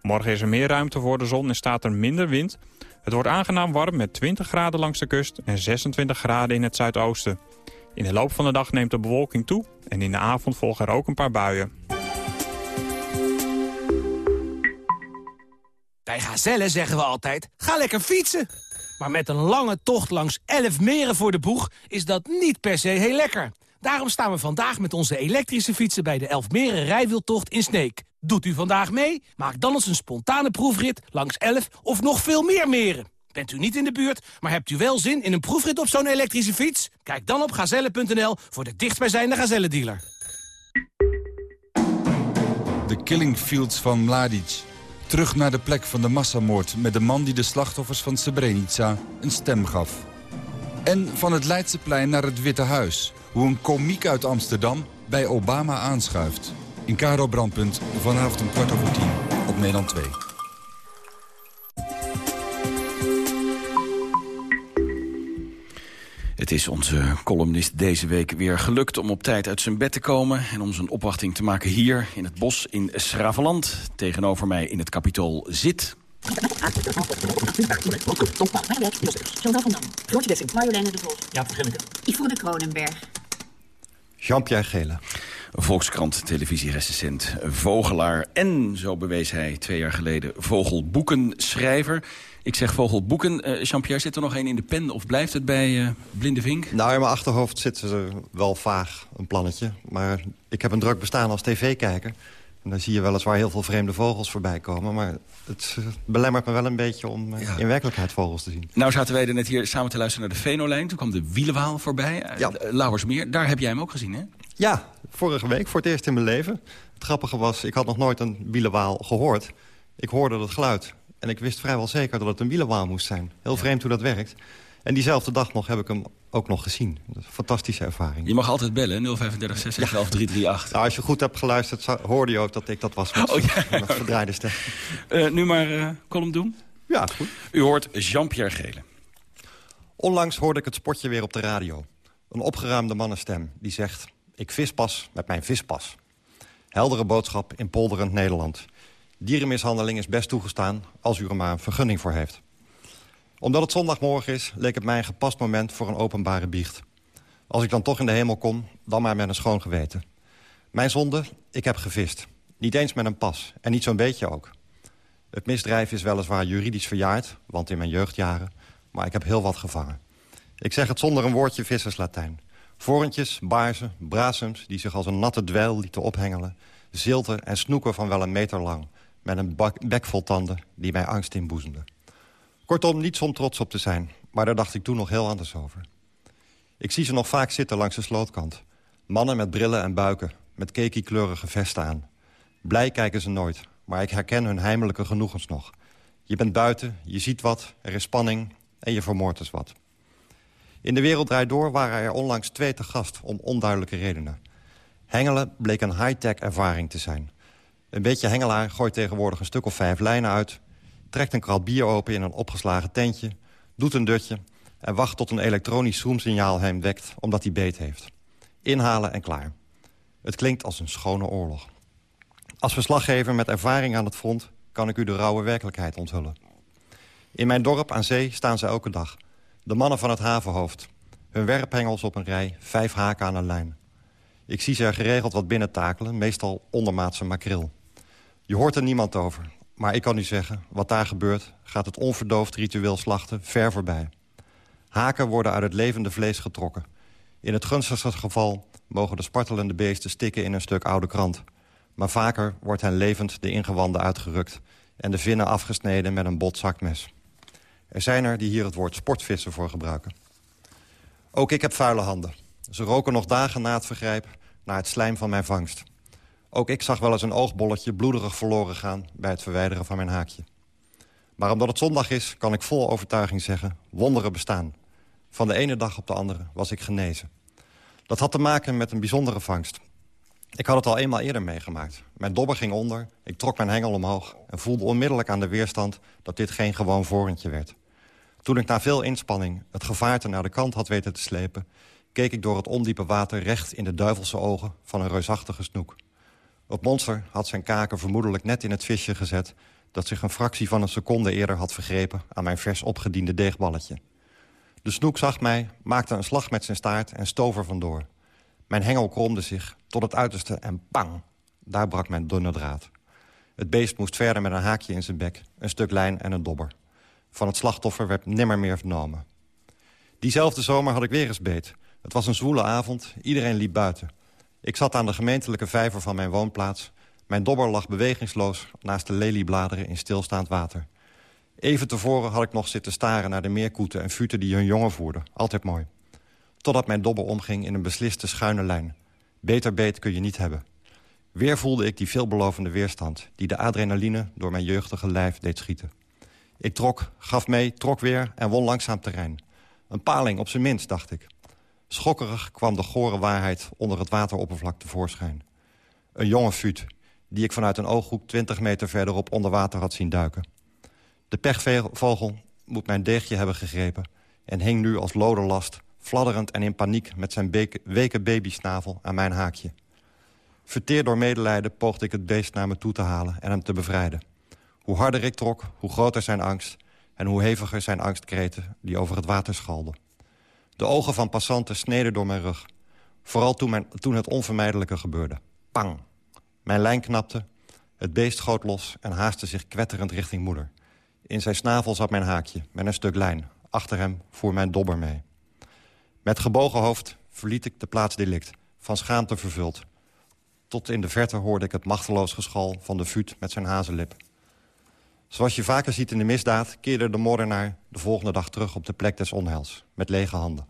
Morgen is er meer ruimte voor de zon en staat er minder wind. Het wordt aangenaam warm met 20 graden langs de kust en 26 graden in het zuidoosten. In de loop van de dag neemt de bewolking toe en in de avond volgen er ook een paar buien. Bij Gazelle zeggen we altijd, ga lekker fietsen. Maar met een lange tocht langs 11 meren voor de boeg is dat niet per se heel lekker. Daarom staan we vandaag met onze elektrische fietsen bij de Elfmeren rijwieltocht in Sneek. Doet u vandaag mee? Maak dan eens een spontane proefrit langs 11 of nog veel meer meren. Bent u niet in de buurt, maar hebt u wel zin in een proefrit op zo'n elektrische fiets? Kijk dan op gazelle.nl voor de dichtstbijzijnde Gazelle-dealer. De killing fields van Mladic. Terug naar de plek van de massamoord met de man die de slachtoffers van Srebrenica een stem gaf. En van het Leidseplein naar het Witte Huis hoe een komiek uit Amsterdam bij Obama aanschuift. In Caro Brandpunt vanavond om kwart over tien op Nederland 2. Het is onze columnist deze week weer gelukt om op tijd uit zijn bed te komen... en om zijn opwachting te maken hier in het bos in Schravenland. Tegenover mij in het kapitool zit... Floortje Dessing, Marjoleine de Vos. Ja, Ivo de Kronenberg. Jean-Pierre Gele. Volkskrant, televisierecensent, vogelaar en, zo bewees hij twee jaar geleden, vogelboekenschrijver. Ik zeg vogelboeken. Uh, Jean-Pierre, zit er nog één in de pen of blijft het bij uh, Blinde Vink? Nou, in mijn achterhoofd zit er wel vaag een plannetje. Maar ik heb een druk bestaan als tv-kijker. En dan zie je weliswaar heel veel vreemde vogels voorbij komen. Maar het eh, belemmert me wel een beetje om uh, in werkelijkheid vogels te zien. Nou zaten wij er net hier samen te luisteren naar de Venolijn. Toen kwam de Wielenwaal voorbij, uh, ja. Lauwersmeer. Daar heb jij hem ook gezien, hè? Ja, vorige week, voor het eerst in mijn leven. Het grappige was, ik had nog nooit een wielenwaal gehoord. Ik hoorde het geluid. En ik wist vrijwel zeker dat het een wielenwaal moest zijn. Heel vreemd hoe dat werkt. En diezelfde dag nog heb ik hem ook nog gezien. Een fantastische ervaring. Je mag altijd bellen, 035 611 338. Nou, als je goed hebt geluisterd, hoorde je ook dat ik dat was met, oh, ja. (laughs) met verdraaide stem. Uh, nu maar uh, column doen? Ja, goed. U hoort Jean-Pierre Gele. Onlangs hoorde ik het spotje weer op de radio. Een opgeruimde mannenstem die zegt... ik vis pas met mijn vispas. Heldere boodschap in polderend Nederland. Dierenmishandeling is best toegestaan als u er maar een vergunning voor heeft omdat het zondagmorgen is, leek het mij een gepast moment voor een openbare biecht. Als ik dan toch in de hemel kom, dan maar met een schoon geweten. Mijn zonde, ik heb gevist. Niet eens met een pas, en niet zo'n beetje ook. Het misdrijf is weliswaar juridisch verjaard, want in mijn jeugdjaren... maar ik heb heel wat gevangen. Ik zeg het zonder een woordje visserslatijn. Vorentjes, baarzen, brasums die zich als een natte dweil lieten ophengelen... zilten en snoeken van wel een meter lang... met een bek vol tanden die mij angst inboezemden. Kortom, niets om trots op te zijn. Maar daar dacht ik toen nog heel anders over. Ik zie ze nog vaak zitten langs de slootkant. Mannen met brillen en buiken, met keki-kleurige vesten aan. Blij kijken ze nooit, maar ik herken hun heimelijke genoegens nog. Je bent buiten, je ziet wat, er is spanning en je vermoordt eens wat. In de wereld draait door waren er onlangs twee te gast om onduidelijke redenen. Hengelen bleek een high-tech ervaring te zijn. Een beetje hengelaar gooit tegenwoordig een stuk of vijf lijnen uit trekt een krat bier open in een opgeslagen tentje... doet een dutje en wacht tot een elektronisch zoomsignaal hem wekt... omdat hij beet heeft. Inhalen en klaar. Het klinkt als een schone oorlog. Als verslaggever met ervaring aan het front kan ik u de rauwe werkelijkheid onthullen. In mijn dorp aan zee staan ze elke dag. De mannen van het havenhoofd. Hun werphengels op een rij, vijf haken aan een lijn. Ik zie ze er geregeld wat binnen takelen, meestal ondermaatse makreel. Je hoort er niemand over, maar ik kan u zeggen... wat daar gebeurt, gaat het onverdoofd ritueel slachten ver voorbij. Haken worden uit het levende vlees getrokken. In het gunstigste geval mogen de spartelende beesten stikken in een stuk oude krant. Maar vaker wordt hen levend de ingewanden uitgerukt... en de vinnen afgesneden met een bot zakmes. Er zijn er die hier het woord sportvissen voor gebruiken. Ook ik heb vuile handen. Ze roken nog dagen na het vergrijp naar het slijm van mijn vangst. Ook ik zag wel eens een oogbolletje bloederig verloren gaan... bij het verwijderen van mijn haakje. Maar omdat het zondag is, kan ik vol overtuiging zeggen... wonderen bestaan. Van de ene dag op de andere was ik genezen. Dat had te maken met een bijzondere vangst. Ik had het al eenmaal eerder meegemaakt. Mijn dobber ging onder, ik trok mijn hengel omhoog... en voelde onmiddellijk aan de weerstand dat dit geen gewoon vorentje werd. Toen ik na veel inspanning het gevaarte naar de kant had weten te slepen... keek ik door het ondiepe water recht in de duivelse ogen van een reusachtige snoek. Het monster had zijn kaken vermoedelijk net in het visje gezet... dat zich een fractie van een seconde eerder had vergrepen... aan mijn vers opgediende deegballetje. De snoek zag mij, maakte een slag met zijn staart en stoof er vandoor. Mijn hengel kromde zich tot het uiterste en pang! Daar brak mijn dunne draad. Het beest moest verder met een haakje in zijn bek, een stuk lijn en een dobber. Van het slachtoffer werd nimmer meer vernomen. Diezelfde zomer had ik weer eens beet. Het was een zwoele avond, iedereen liep buiten. Ik zat aan de gemeentelijke vijver van mijn woonplaats. Mijn dobber lag bewegingsloos naast de leliebladeren in stilstaand water. Even tevoren had ik nog zitten staren naar de meerkoeten en futen die hun jongen voerden. Altijd mooi. Totdat mijn dobber omging in een besliste schuine lijn. Beter beet kun je niet hebben. Weer voelde ik die veelbelovende weerstand... die de adrenaline door mijn jeugdige lijf deed schieten. Ik trok, gaf mee, trok weer en won langzaam terrein. Een paling op zijn minst, dacht ik. Schokkerig kwam de gore waarheid onder het wateroppervlak tevoorschijn. Een jonge fut, die ik vanuit een ooghoek 20 meter verderop onder water had zien duiken. De pechvogel moet mijn deegje hebben gegrepen... en hing nu als loderlast, fladderend en in paniek... met zijn weke babysnavel aan mijn haakje. Verteerd door medelijden poogde ik het beest naar me toe te halen en hem te bevrijden. Hoe harder ik trok, hoe groter zijn angst... en hoe heviger zijn angstkreten die over het water schalden. De ogen van passanten sneden door mijn rug. Vooral toen, toen het onvermijdelijke gebeurde. Pang! Mijn lijn knapte, het beest schoot los en haastte zich kwetterend richting moeder. In zijn snavel zat mijn haakje, met een stuk lijn. Achter hem voer mijn dobber mee. Met gebogen hoofd verliet ik de plaats delict, van schaamte vervuld. Tot in de verte hoorde ik het machteloos geschal van de vuut met zijn hazenlip. Zoals je vaker ziet in de misdaad... keerde de moordenaar de volgende dag terug op de plek des onheils. Met lege handen.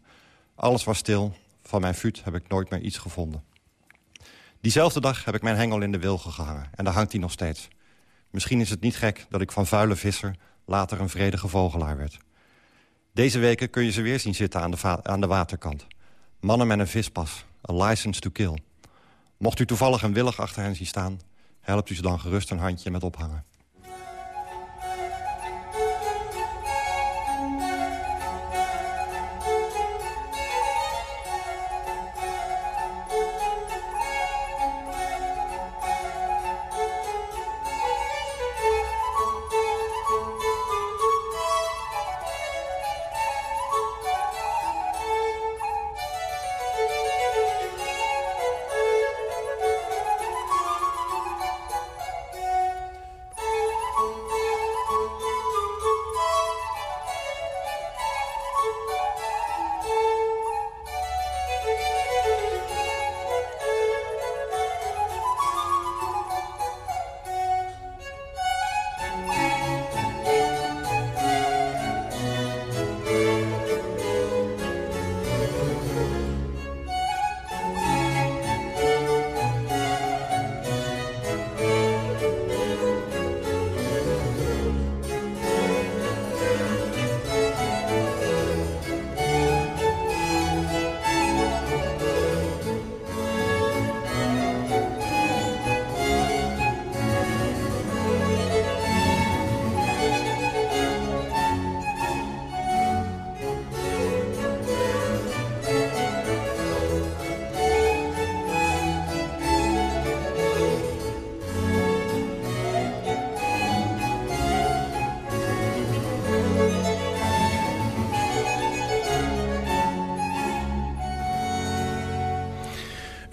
Alles was stil. Van mijn vuut heb ik nooit meer iets gevonden. Diezelfde dag heb ik mijn hengel in de wilgen gehangen. En daar hangt hij nog steeds. Misschien is het niet gek dat ik van vuile visser... later een vredige vogelaar werd. Deze weken kun je ze weer zien zitten aan de, aan de waterkant. Mannen met een vispas. A license to kill. Mocht u toevallig een willig achter hen zien staan... helpt u ze dan gerust een handje met ophangen.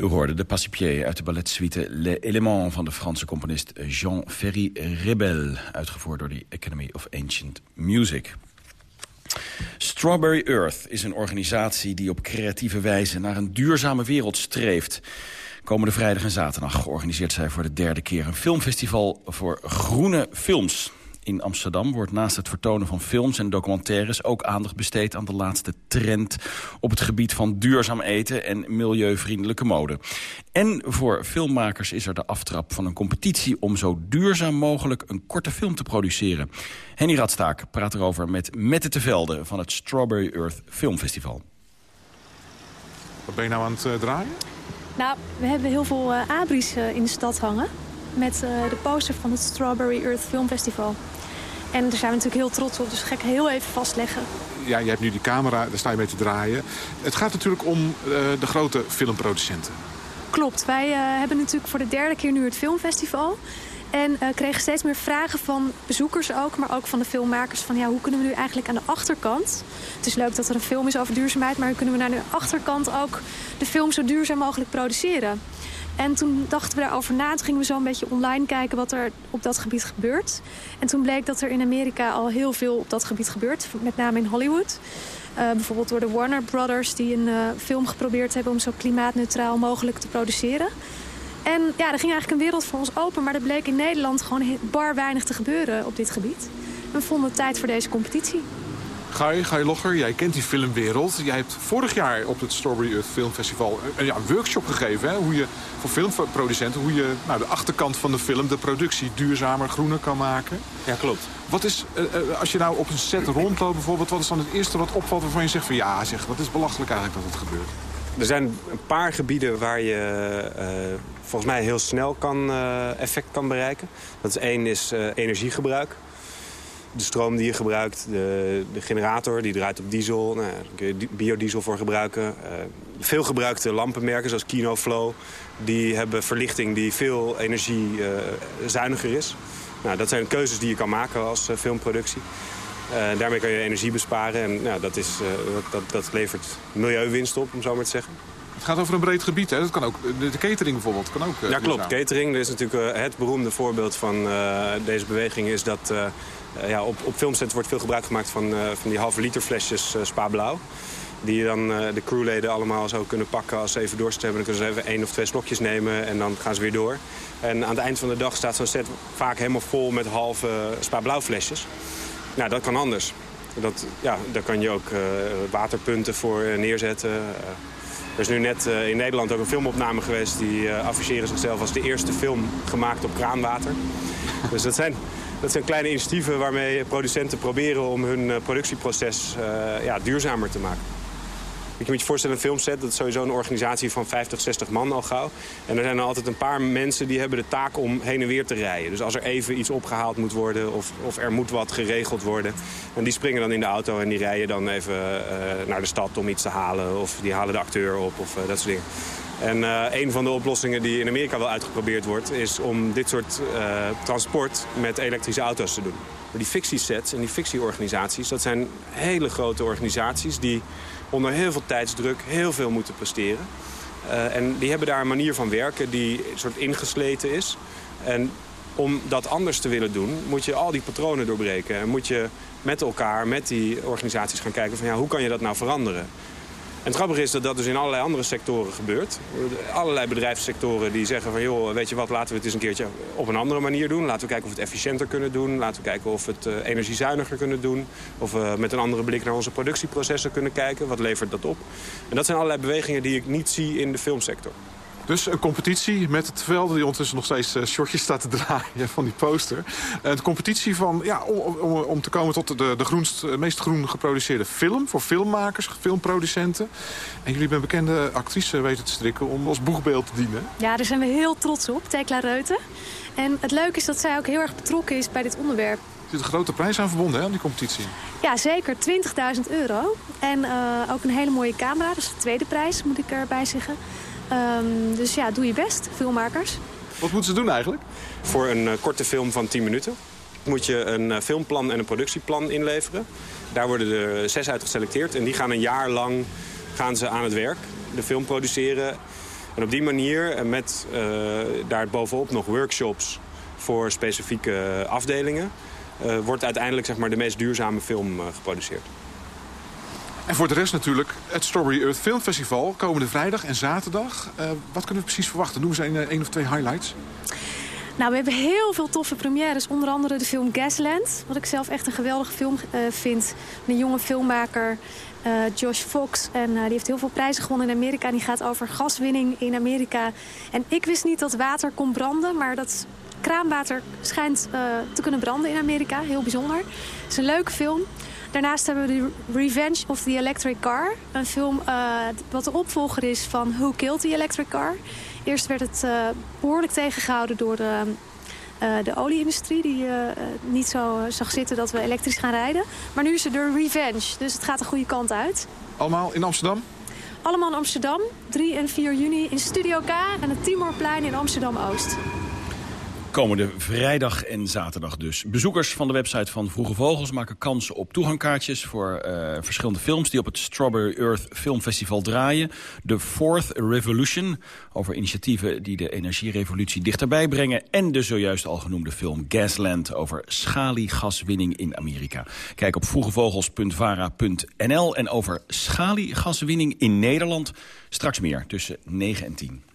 Hoorde de Passipier uit de balletsuite Les Éléments van de Franse componist Jean Ferry Rebel, uitgevoerd door de Academy of Ancient Music. Strawberry Earth is een organisatie die op creatieve wijze naar een duurzame wereld streeft. Komende vrijdag en zaterdag organiseert zij voor de derde keer een filmfestival voor groene films. In Amsterdam wordt naast het vertonen van films en documentaires... ook aandacht besteed aan de laatste trend op het gebied van duurzaam eten... en milieuvriendelijke mode. En voor filmmakers is er de aftrap van een competitie... om zo duurzaam mogelijk een korte film te produceren. Henny Radstaak praat erover met Mette Tevelde... van het Strawberry Earth Filmfestival. Wat ben je nou aan het uh, draaien? Nou, we hebben heel veel uh, abris uh, in de stad hangen. Met uh, de poster van het Strawberry Earth Film Festival. En daar zijn we natuurlijk heel trots op, dus ga ik heel even vastleggen. Ja, je hebt nu die camera, daar sta je mee te draaien. Het gaat natuurlijk om uh, de grote filmproducenten. Klopt, wij uh, hebben natuurlijk voor de derde keer nu het filmfestival. En uh, kregen steeds meer vragen van bezoekers ook, maar ook van de filmmakers... van ja, hoe kunnen we nu eigenlijk aan de achterkant... het is leuk dat er een film is over duurzaamheid... maar hoe kunnen we naar de achterkant ook de film zo duurzaam mogelijk produceren? En toen dachten we daarover na. Toen gingen we zo een beetje online kijken wat er op dat gebied gebeurt. En toen bleek dat er in Amerika al heel veel op dat gebied gebeurt. Met name in Hollywood. Uh, bijvoorbeeld door de Warner Brothers die een uh, film geprobeerd hebben... om zo klimaatneutraal mogelijk te produceren. En ja, er ging eigenlijk een wereld voor ons open. Maar er bleek in Nederland gewoon bar weinig te gebeuren op dit gebied. We vonden tijd voor deze competitie. Guy, Guy Logger, jij kent die filmwereld. Jij hebt vorig jaar op het Strawberry Earth Film Festival een, ja, een workshop gegeven. Hè? Hoe je voor filmproducenten, hoe je nou, de achterkant van de film, de productie duurzamer, groener kan maken. Ja, klopt. Wat is, uh, als je nou op een set rondloopt bijvoorbeeld, wat is dan het eerste wat opvalt waarvan je zegt van ja, zeg, wat is belachelijk eigenlijk dat het gebeurt? Er zijn een paar gebieden waar je uh, volgens mij heel snel kan, uh, effect kan bereiken. Dat is één is energiegebruik de stroom die je gebruikt, de, de generator die draait op diesel. Nou, daar kun je biodiesel voor gebruiken. Uh, veel gebruikte lampenmerken zoals Kinoflow... die hebben verlichting die veel energiezuiniger uh, is. Nou, dat zijn keuzes die je kan maken als uh, filmproductie. daarmee kan je energie besparen en nou, dat, is, dat, dat, dat levert milieuwinst op, om zo maar te zeggen. Het gaat over een breed gebied, hè? Dat kan ook, de catering bijvoorbeeld kan ook... ja, klopt. Catering, dat is natuurlijk het beroemde voorbeeld van deze beweging... is dat ja, op, op filmsets wordt veel gebruik gemaakt van, uh, van die halve liter flesjes uh, Spa Blauw. Die dan de crewleden allemaal zo kunnen pakken als ze even dorst. Dan kunnen ze even één of twee slokjes nemen en dan gaan ze weer door. En aan het eind van de dag staat zo'n set vaak helemaal vol met halve Spa Blauw flesjes. Nou, dat kan anders. Dat, ja, daar kan je ook waterpunten voor neerzetten. Er is nu net in Nederland ook een filmopname geweest. Die afficheren zichzelf als de eerste film gemaakt op kraanwater. (laughs) Dus dat zijn dat zijn kleine initiatieven waarmee producenten proberen om hun eh, productieproces ja, duurzamer te maken. Je moet je voorstellen, een filmset, dat is sowieso een organisatie van 50, 60 man al gauw. En er zijn er altijd een paar mensen die hebben de taak om heen en weer te rijden. Dus als er even iets opgehaald moet worden of, of er moet wat geregeld worden. En die springen dan in de auto en die rijden dan even uh, naar de stad om iets te halen. Of die halen de acteur op of uh, dat soort dingen. En uh, een van de oplossingen die in Amerika wel uitgeprobeerd wordt... is om dit soort transport met elektrische auto's te doen. Die fictiesets en die fictieorganisaties... dat zijn hele grote organisaties die onder heel veel tijdsdruk heel veel moeten presteren. Uh, en die hebben daar een manier van werken die soort ingesleten is. En om dat anders te willen doen, moet je al die patronen doorbreken. En moet je met elkaar, met die organisaties gaan kijken van ja, hoe kan je dat nou veranderen. En het grappige is dat dat dus in allerlei andere sectoren gebeurt. Allerlei bedrijfssectoren die zeggen van... joh, weet je wat, laten we het eens een keertje op een andere manier doen. Laten we kijken of we het efficiënter kunnen doen. Laten we kijken of we het uh, energiezuiniger kunnen doen. Of we met een andere blik naar onze productieprocessen kunnen kijken. Wat levert dat op? En dat zijn allerlei bewegingen die ik niet zie in de filmsector. Dus een competitie met het veld die ondertussen nog steeds uh, shortjes staat te draaien van die poster. Een competitie van, ja, om, om, te komen tot de, de groenst, meest groen geproduceerde film. Voor filmmakers, filmproducenten. En jullie een bekende actrice weten te strikken om als boegbeeld te dienen. Ja, daar zijn we heel trots op, Tekla Reuten. En het leuke is dat zij ook heel erg betrokken is bij dit onderwerp. Er zit een grote prijs aan verbonden, hè, aan die competitie. Ja, zeker. 20.000 euro. En uh, ook een hele mooie camera. Dat is de tweede prijs, moet ik erbij zeggen. Um, dus ja, doe je best, filmmakers. Wat moeten ze doen eigenlijk? Voor een uh, korte film van 10 minuten moet je een uh, filmplan en een productieplan inleveren. Daar worden er zes uit geselecteerd en die gaan een jaar lang gaan ze aan het werk. De film produceren. En op die manier, en met uh, daar bovenop nog workshops voor specifieke afdelingen... Uh, wordt uiteindelijk zeg maar, de meest duurzame film uh, geproduceerd. En voor de rest natuurlijk het Strawberry Earth Film Festival. Komende vrijdag en zaterdag. Uh, wat kunnen we precies verwachten? Noem eens een, een of twee highlights. Nou, we hebben heel veel toffe premières. Onder andere de film Gasland. Wat ik zelf echt een geweldige film uh, vind. Een jonge filmmaker, Josh Fox. En die heeft heel veel prijzen gewonnen in Amerika. Die gaat over gaswinning in Amerika. En ik wist niet dat water kon branden. Maar dat kraanwater schijnt te kunnen branden in Amerika. Heel bijzonder. Het is een leuke film. Daarnaast hebben we The Revenge of the Electric Car. Een film uh, wat de opvolger is van Who Killed the Electric Car. Eerst werd het uh, behoorlijk tegengehouden door de, uh, de olieindustrie... die niet zo zag zitten dat we elektrisch gaan rijden. Maar nu is het de Revenge, dus het gaat de goede kant uit. Allemaal in Amsterdam? Allemaal in Amsterdam. 3 en 4 juni in Studio K en het Timorplein in Amsterdam-Oost. Komende vrijdag en zaterdag dus. Bezoekers van de website van Vroege Vogels maken kansen op toegangkaartjes... voor uh, verschillende films die op het Strawberry Earth Filmfestival draaien. The Fourth Revolution, over initiatieven die de energierevolutie dichterbij brengen... en de zojuist al genoemde film Gasland over schaliegaswinning in Amerika. Kijk op vroegevogels.vara.nl en over schaliegaswinning in Nederland... straks meer tussen 9 en 10.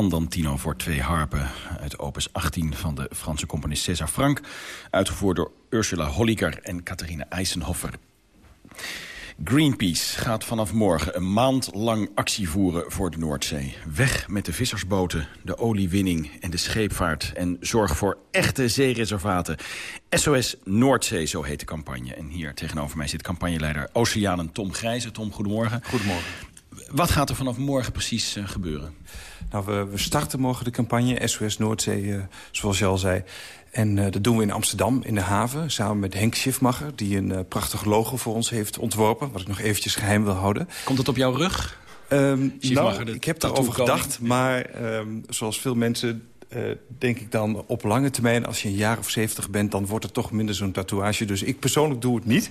Andantino voor twee harpen... uit opus 18 van de Franse componist César Franck... uitgevoerd door Ursula Holliger en Catharina Eisenhofer. Greenpeace gaat vanaf morgen een maand lang actie voeren voor de Noordzee. Weg met de vissersboten, de oliewinning en de scheepvaart... en zorg voor echte zeereservaten. SOS Noordzee, zo heet de campagne. En hier tegenover mij zit campagneleider Oceanen Tom Grijze. Tom, goedemorgen. Goedemorgen. Wat gaat er vanaf morgen precies uh, gebeuren? Nou, we, we, starten morgen de campagne SOS Noordzee, uh, zoals je al zei. En uh, dat doen we in Amsterdam, in de haven, samen met Henk Schiffmacher... die een prachtig logo voor ons heeft ontworpen, wat ik nog eventjes geheim wil houden. Komt het op jouw rug? Um, nou, ik heb daarover gedacht, maar um, zoals veel mensen uh, denk ik dan op lange termijn... als je een jaar of zeventig bent, dan wordt het toch minder zo'n tatoeage. Dus ik persoonlijk doe het niet.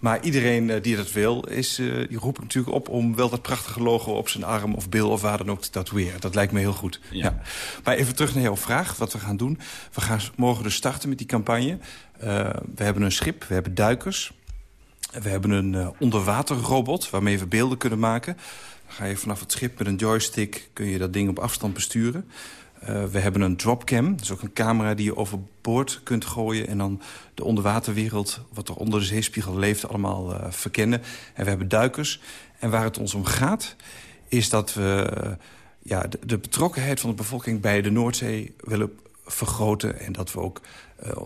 Maar iedereen uh, die dat wil, is, uh, die roept natuurlijk op... om wel dat prachtige logo op zijn arm of bil of waar dan ook te tatoeëren. Dat lijkt me heel goed. Ja. ja. Maar even terug naar jouw vraag, wat we gaan doen. We gaan morgen dus starten met die campagne. we hebben een schip, we hebben duikers... We hebben een onderwaterrobot waarmee we beelden kunnen maken ga je vanaf het schip met een joystick... kun je dat ding op afstand besturen. Uh, we hebben een dropcam, dat is ook een camera die je overboord kunt gooien... en dan de onderwaterwereld, wat er onder de zeespiegel leeft, allemaal uh, verkennen. En we hebben duikers. En waar het ons om gaat, is dat we uh, ja, de, de, betrokkenheid van de bevolking... bij de Noordzee willen vergroten. En dat we ook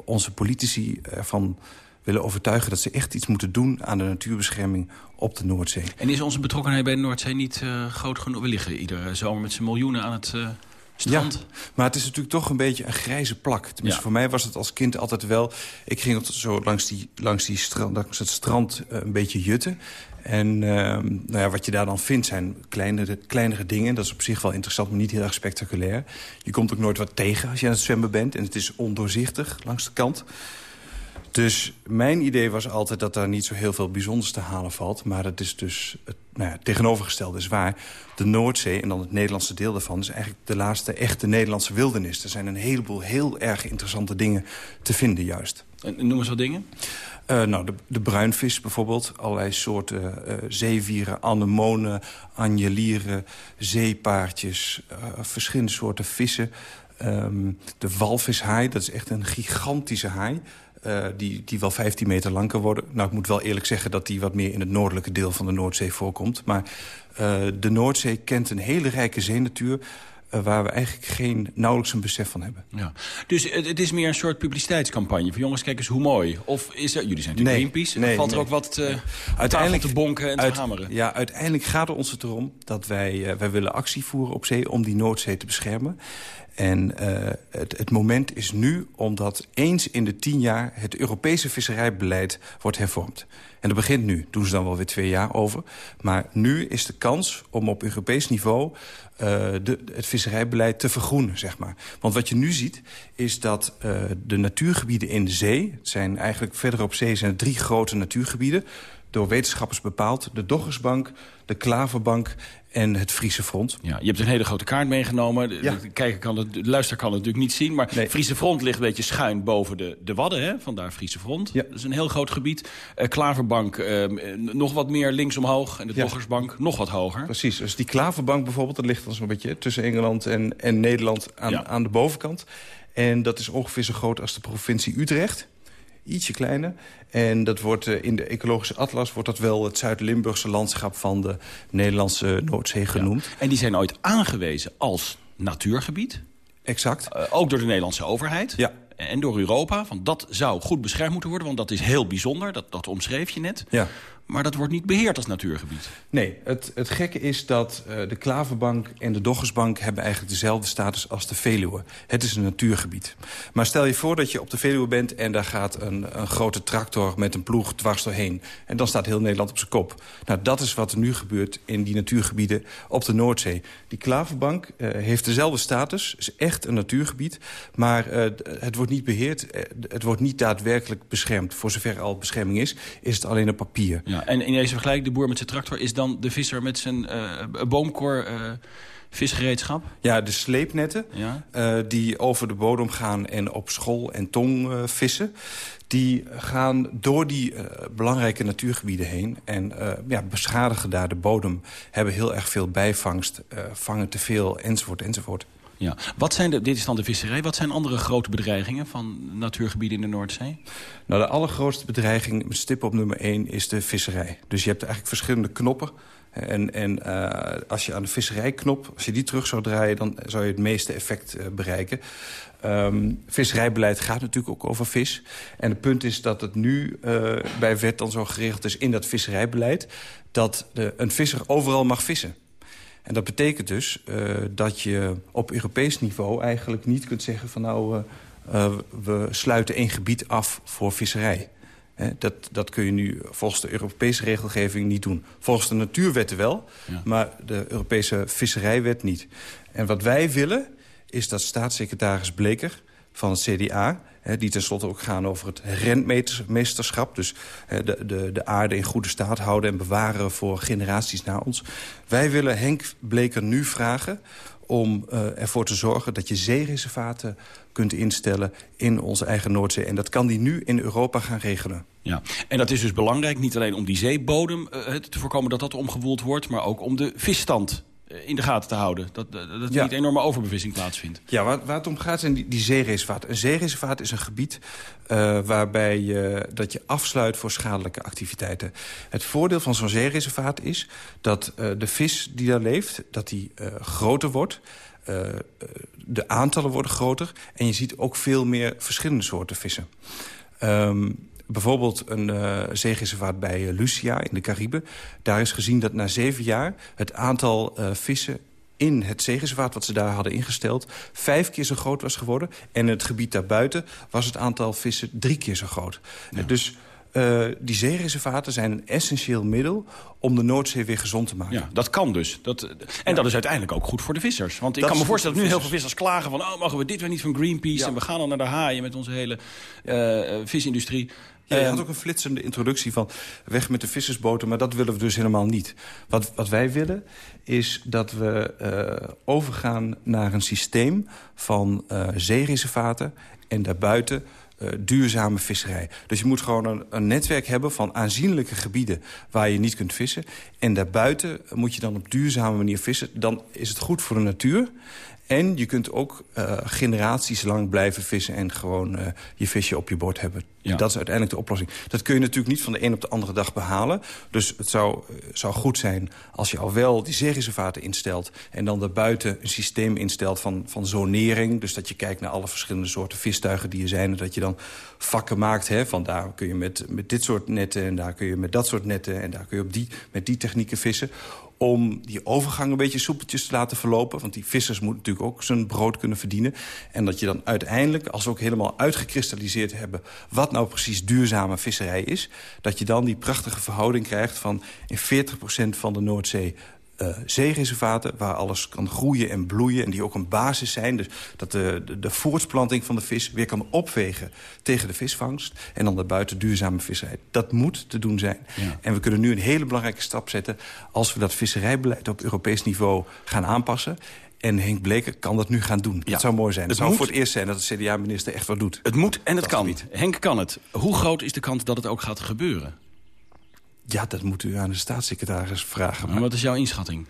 onze politici ervan willen overtuigen... dat ze echt iets moeten doen aan de natuurbescherming op de Noordzee. En is onze betrokkenheid bij de Noordzee niet groot genoeg? We liggen iedere zomer met z'n miljoenen aan het... Strand. Ja, maar het is natuurlijk toch een beetje een grijze plak. Tenminste, ja. voor mij was het als kind altijd wel... Ik ging zo langs, die, langs, die strand, langs het strand uh, een beetje jutten. En uh, nou ja, wat je daar dan vindt zijn kleinere, kleinere dingen. Dat is op zich wel interessant, maar niet heel erg spectaculair. Je komt ook nooit wat tegen als je aan het zwemmen bent. En het is ondoorzichtig langs de kant. Dus mijn idee was altijd dat daar niet zo heel veel bijzonders te halen valt. Maar het is dus het nou ja, tegenovergestelde is waar. De Noordzee, en dan het Nederlandse deel daarvan... is eigenlijk de laatste echte Nederlandse wildernis. Er zijn een heleboel heel erg interessante dingen te vinden juist. En noem eens wat dingen. Uh, nou, de, de, bruinvis bijvoorbeeld. Allerlei soorten uh, zeewieren, anemonen, anjelieren, zeepaardjes. Uh, verschillende soorten vissen. Um, de walvishaai, dat is echt een gigantische haai. Uh, die, die wel 15 meter lang kan worden. Nou, ik moet wel eerlijk zeggen dat die wat meer in het noordelijke deel van de Noordzee voorkomt. Maar uh, de Noordzee kent een hele rijke zeenatuur... Uh, waar we eigenlijk geen, nauwelijks een besef van hebben. Ja. Dus het, het, is meer een soort publiciteitscampagne. Van jongens, kijk eens hoe mooi. Of is er, jullie zijn natuurlijk nee, Greenpeace. Nee, valt er ook wat uh, uiteindelijk te bonken en uit, te hameren? Ja, uiteindelijk gaat het ons erom dat wij, uh, wij willen actie voeren op zee... om die Noordzee te beschermen. En uh, het, het, moment is nu omdat eens in de tien jaar... het Europese visserijbeleid wordt hervormd. En dat begint nu. Doen ze dan wel weer twee jaar over. Maar nu is de kans om op Europees niveau... Uh, de, het visserijbeleid te vergroenen, zeg maar. Want wat je nu ziet, is dat uh, de natuurgebieden in de zee... Het zijn eigenlijk verder op zee zijn er drie grote natuurgebieden door wetenschappers bepaald. De Doggersbank, de Klaverbank en het Friese Front. Ja, je hebt een hele grote kaart meegenomen. Ja. De, kijker kan het, de luisteraar kan het natuurlijk niet zien. Maar nee. Friese Front ligt een beetje schuin boven de, de Wadden. Hè? Vandaar Friese Front. Ja. Dat is een heel groot gebied. Uh, Klaverbank uh, nog wat meer links omhoog. En de ja. Doggersbank nog wat hoger. Precies. Dus die Klaverbank bijvoorbeeld... dat ligt dan zo'n beetje tussen Engeland en, en Nederland aan, ja. aan de bovenkant. En dat is ongeveer zo groot als de provincie Utrecht ietsje kleiner. En dat wordt uh, in de ecologische atlas wordt dat wel het Zuid-Limburgse landschap van de Nederlandse Noordzee genoemd. Ja. En die zijn ooit aangewezen als natuurgebied. Exact. Uh, ook door de Nederlandse overheid. Ja. En door Europa. Want dat zou goed beschermd moeten worden. Want dat is heel bijzonder. Dat, dat omschreef je net. Ja. Maar dat wordt niet beheerd als natuurgebied. Nee, het, het gekke is dat uh, de Klaverbank en de Doggersbank... hebben eigenlijk dezelfde status als de Veluwe. Het is een natuurgebied. Maar stel je voor dat je op de Veluwe bent... en daar gaat een, een grote tractor met een ploeg dwars doorheen. En dan staat heel Nederland op zijn kop. Nou, dat is wat er nu gebeurt in die natuurgebieden op de Noordzee. Die Klaverbank uh, heeft dezelfde status, is echt een natuurgebied... maar uh, het wordt niet beheerd, het wordt niet daadwerkelijk beschermd. Voor zover al bescherming is, is het alleen op papier. Ja. En in deze vergelijking, de boer met zijn tractor... is dan de visser met zijn uh, boomkor uh, visgereedschap? Ja, de sleepnetten ja. uh, die over de bodem gaan en op school en tong vissen... die gaan door die belangrijke natuurgebieden heen... en ja, beschadigen daar de bodem, hebben heel erg veel bijvangst... vangen te veel, enzovoort, enzovoort. Ja. Wat zijn de, dit is dan de visserij. Wat zijn andere grote bedreigingen van natuurgebieden in de Noordzee? Nou, de allergrootste bedreiging, stip op nummer 1, is de visserij. Dus je hebt eigenlijk verschillende knoppen. En, en uh, als je aan de visserijknop, als je die terug zou draaien... dan zou je het meeste effect uh, bereiken. Um, visserijbeleid gaat natuurlijk ook over vis. En het punt is dat het nu uh, bij wet dan zo geregeld is in dat visserijbeleid... dat de, een visser overal mag vissen. En dat betekent dus uh, dat je op Europees niveau eigenlijk niet kunt zeggen... van nou, uh, uh, we sluiten één gebied af voor visserij. He, dat, dat kun je nu volgens de Europese regelgeving niet doen. Volgens de natuurwetten wel, ja. maar de Europese visserijwet niet. En wat wij willen is dat staatssecretaris Bleker van het CDA... Die tenslotte ook gaan over het rentmeesterschap... dus de, de, de aarde in goede staat houden en bewaren voor generaties na ons. Wij willen Henk Bleker nu vragen om uh, ervoor te zorgen dat je zeereservaten kunt instellen in onze eigen Noordzee. En dat kan die nu in Europa gaan regelen. Ja, en dat is dus belangrijk, niet alleen om die zeebodem uh, te voorkomen dat dat omgewoeld wordt... maar ook om de visstand in de gaten te houden. Dat, dat er Ja. niet enorme overbevissing plaatsvindt. Ja, waar, waar het om gaat zijn die, die zeereservaten. Een zeereservaat is een gebied eh, waarbij je, dat je afsluit voor schadelijke activiteiten. Het voordeel van zo'n zeereservaat is dat eh, de vis die daar leeft... dat die eh, groter wordt... Eh, eh, de aantallen worden groter en je ziet ook veel meer verschillende soorten vissen. Ehm, bijvoorbeeld een zeereservaat bij eh, Lucia in de Cariben. Daar is gezien dat na zeven jaar het aantal eh, vissen in het zeereservaat wat ze daar hadden ingesteld... vijf keer zo groot was geworden. En in het gebied daarbuiten was het aantal vissen drie keer zo groot. Dus die zeereservaten zijn een essentieel middel... om de Noordzee weer gezond te maken. Ja, dat kan dus. Dat, en dat is uiteindelijk ook goed voor de vissers. Want ik Dat kan me voorstellen dat nu heel veel vissers klagen van... oh, mogen we dit weer niet van Greenpeace? En we gaan dan naar de haaien met onze hele eh, visindustrie. Ja, je Ehm, had ook een flitsende introductie van weg met de vissersboten... maar dat willen we dus helemaal niet. Wat, wat wij willen is dat we eh, overgaan naar een systeem van eh, zeereservaten... en daarbuiten eh, duurzame visserij. Dus je moet gewoon een, een netwerk hebben van aanzienlijke gebieden... waar je niet kunt vissen. En daarbuiten moet je dan op duurzame manier vissen. Dan is het goed voor de natuur... En je kunt ook eh, generaties lang blijven vissen... en gewoon eh, je visje op je bord hebben. Ja. Dat is uiteindelijk de oplossing. Dat kun je natuurlijk niet van de een op de andere dag behalen. Dus het zou, eh, zou goed zijn als je al wel die zeereservaten instelt... en dan daarbuiten een systeem instelt van, van zonering. Dus dat je kijkt naar alle verschillende soorten vistuigen die er zijn... en dat je dan vakken maakt. Hè, van daar kun je met, met dit soort netten en daar kun je met dat soort netten... en daar kun je op die, met die technieken vissen om die overgang een beetje soepeltjes te laten verlopen. Want die vissers moeten natuurlijk ook zijn brood kunnen verdienen. En dat je dan uiteindelijk, als we ook helemaal uitgekristalliseerd hebben... wat nou precies duurzame visserij is... dat je dan die prachtige verhouding krijgt van in 40% van de Noordzee... eh, zeereservaten waar alles kan groeien en bloeien... en die ook een basis zijn. Dus dat de, de, de voortplanting van de vis weer kan opwegen tegen de visvangst. En dan daarbuiten duurzame visserij. Dat moet te doen zijn. Ja. En we kunnen nu een hele belangrijke stap zetten... als we dat visserijbeleid op Europees niveau gaan aanpassen. En Henk Bleker kan dat nu gaan doen. Dat zou mooi zijn. Het, Het zou moet- voor het eerst zijn dat de CDA-minister echt wat doet. Het moet en het kan. gebied. Henk kan het. Hoe groot is de kans dat het ook gaat gebeuren? Ja, dat moet u aan de staatssecretaris vragen. Maar wat is jouw inschatting?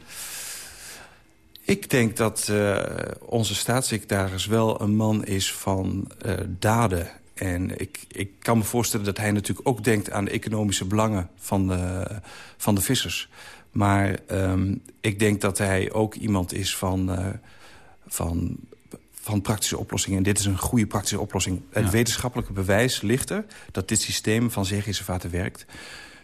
Ik denk dat eh, onze staatssecretaris wel een man is van eh, daden. En ik, ik kan me voorstellen dat hij natuurlijk ook denkt aan de economische belangen van de, van de vissers. Maar ehm, ik denk dat hij ook iemand is van, eh, van, van praktische oplossingen. En dit is een goede praktische oplossing. Het wetenschappelijke bewijs ligt er dat dit systeem van zeereservaten werkt.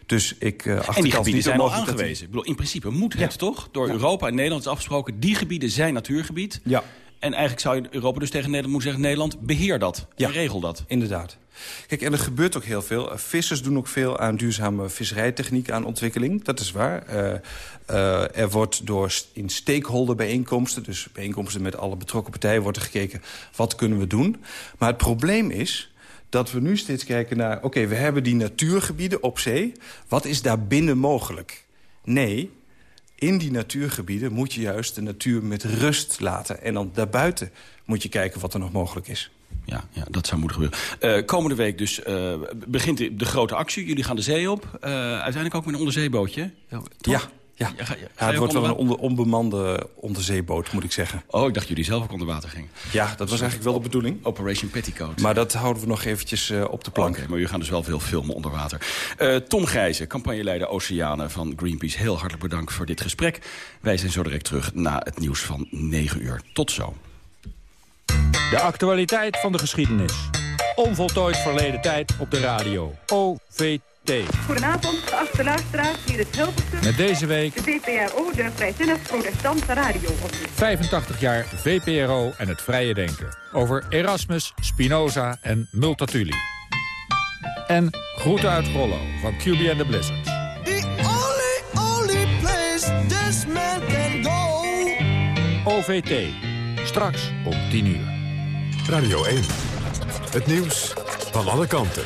Dus ik uh, En die gebieden zijn al aangewezen. Ik bedoel, in principe moet het toch? Door Europa en Nederland is afgesproken... die gebieden zijn natuurgebied. Ja. En eigenlijk zou je Europa dus tegen Nederland moeten zeggen... Nederland, beheer dat. Ja. Regel dat. Inderdaad. Kijk, en er gebeurt ook heel veel. Uh, Vissers doen ook veel aan duurzame visserijtechniek, aan ontwikkeling. Dat is waar. Uh, uh, er wordt door in stakeholderbijeenkomsten... dus bijeenkomsten met alle betrokken partijen... wordt er gekeken, wat kunnen we doen? Maar het probleem is dat we nu steeds kijken naar... oké, okay, we hebben die natuurgebieden op zee. Wat is daar binnen mogelijk? Nee, in die natuurgebieden moet je juist de natuur met rust laten. En dan daarbuiten moet je kijken wat er nog mogelijk is. Ja, ja dat zou moeten gebeuren. Uh, komende week dus uh, begint de, grote actie. Jullie gaan de zee op. Uh, uiteindelijk ook met een onderzeebootje. Ja, ja. Ja, ja, ga, ja het wordt wel een onder, onbemande onderzeeboot, moet ik zeggen. Oh, ik dacht jullie zelf ook onder water gingen. Ja, dat was eigenlijk wel de bedoeling. Operation Petticoat. Maar dat houden we nog eventjes uh, op de plank. Oké, okay, maar jullie gaan dus wel veel filmen onder water. Uh, Tom Gijzen, campagneleider Oceanen van Greenpeace. Heel hartelijk bedankt voor dit gesprek. Wij zijn zo direct terug na het nieuws van 9 uur. Tot zo. De actualiteit van de geschiedenis. Onvoltooid verleden tijd op de radio. OVT. Goedenavond, geachte luisteraars, hier is Hilversum. Met deze week... De VPRO, de Vrijzinnig Protestantse Radio. 85 jaar VPRO en het vrije denken. Over Erasmus, Spinoza en Multatuli. En Groeten uit Grollo van QB and the Blizzards. The only, only place this man can go. OVT. Straks om 10 uur. Radio 1. Het nieuws van alle kanten.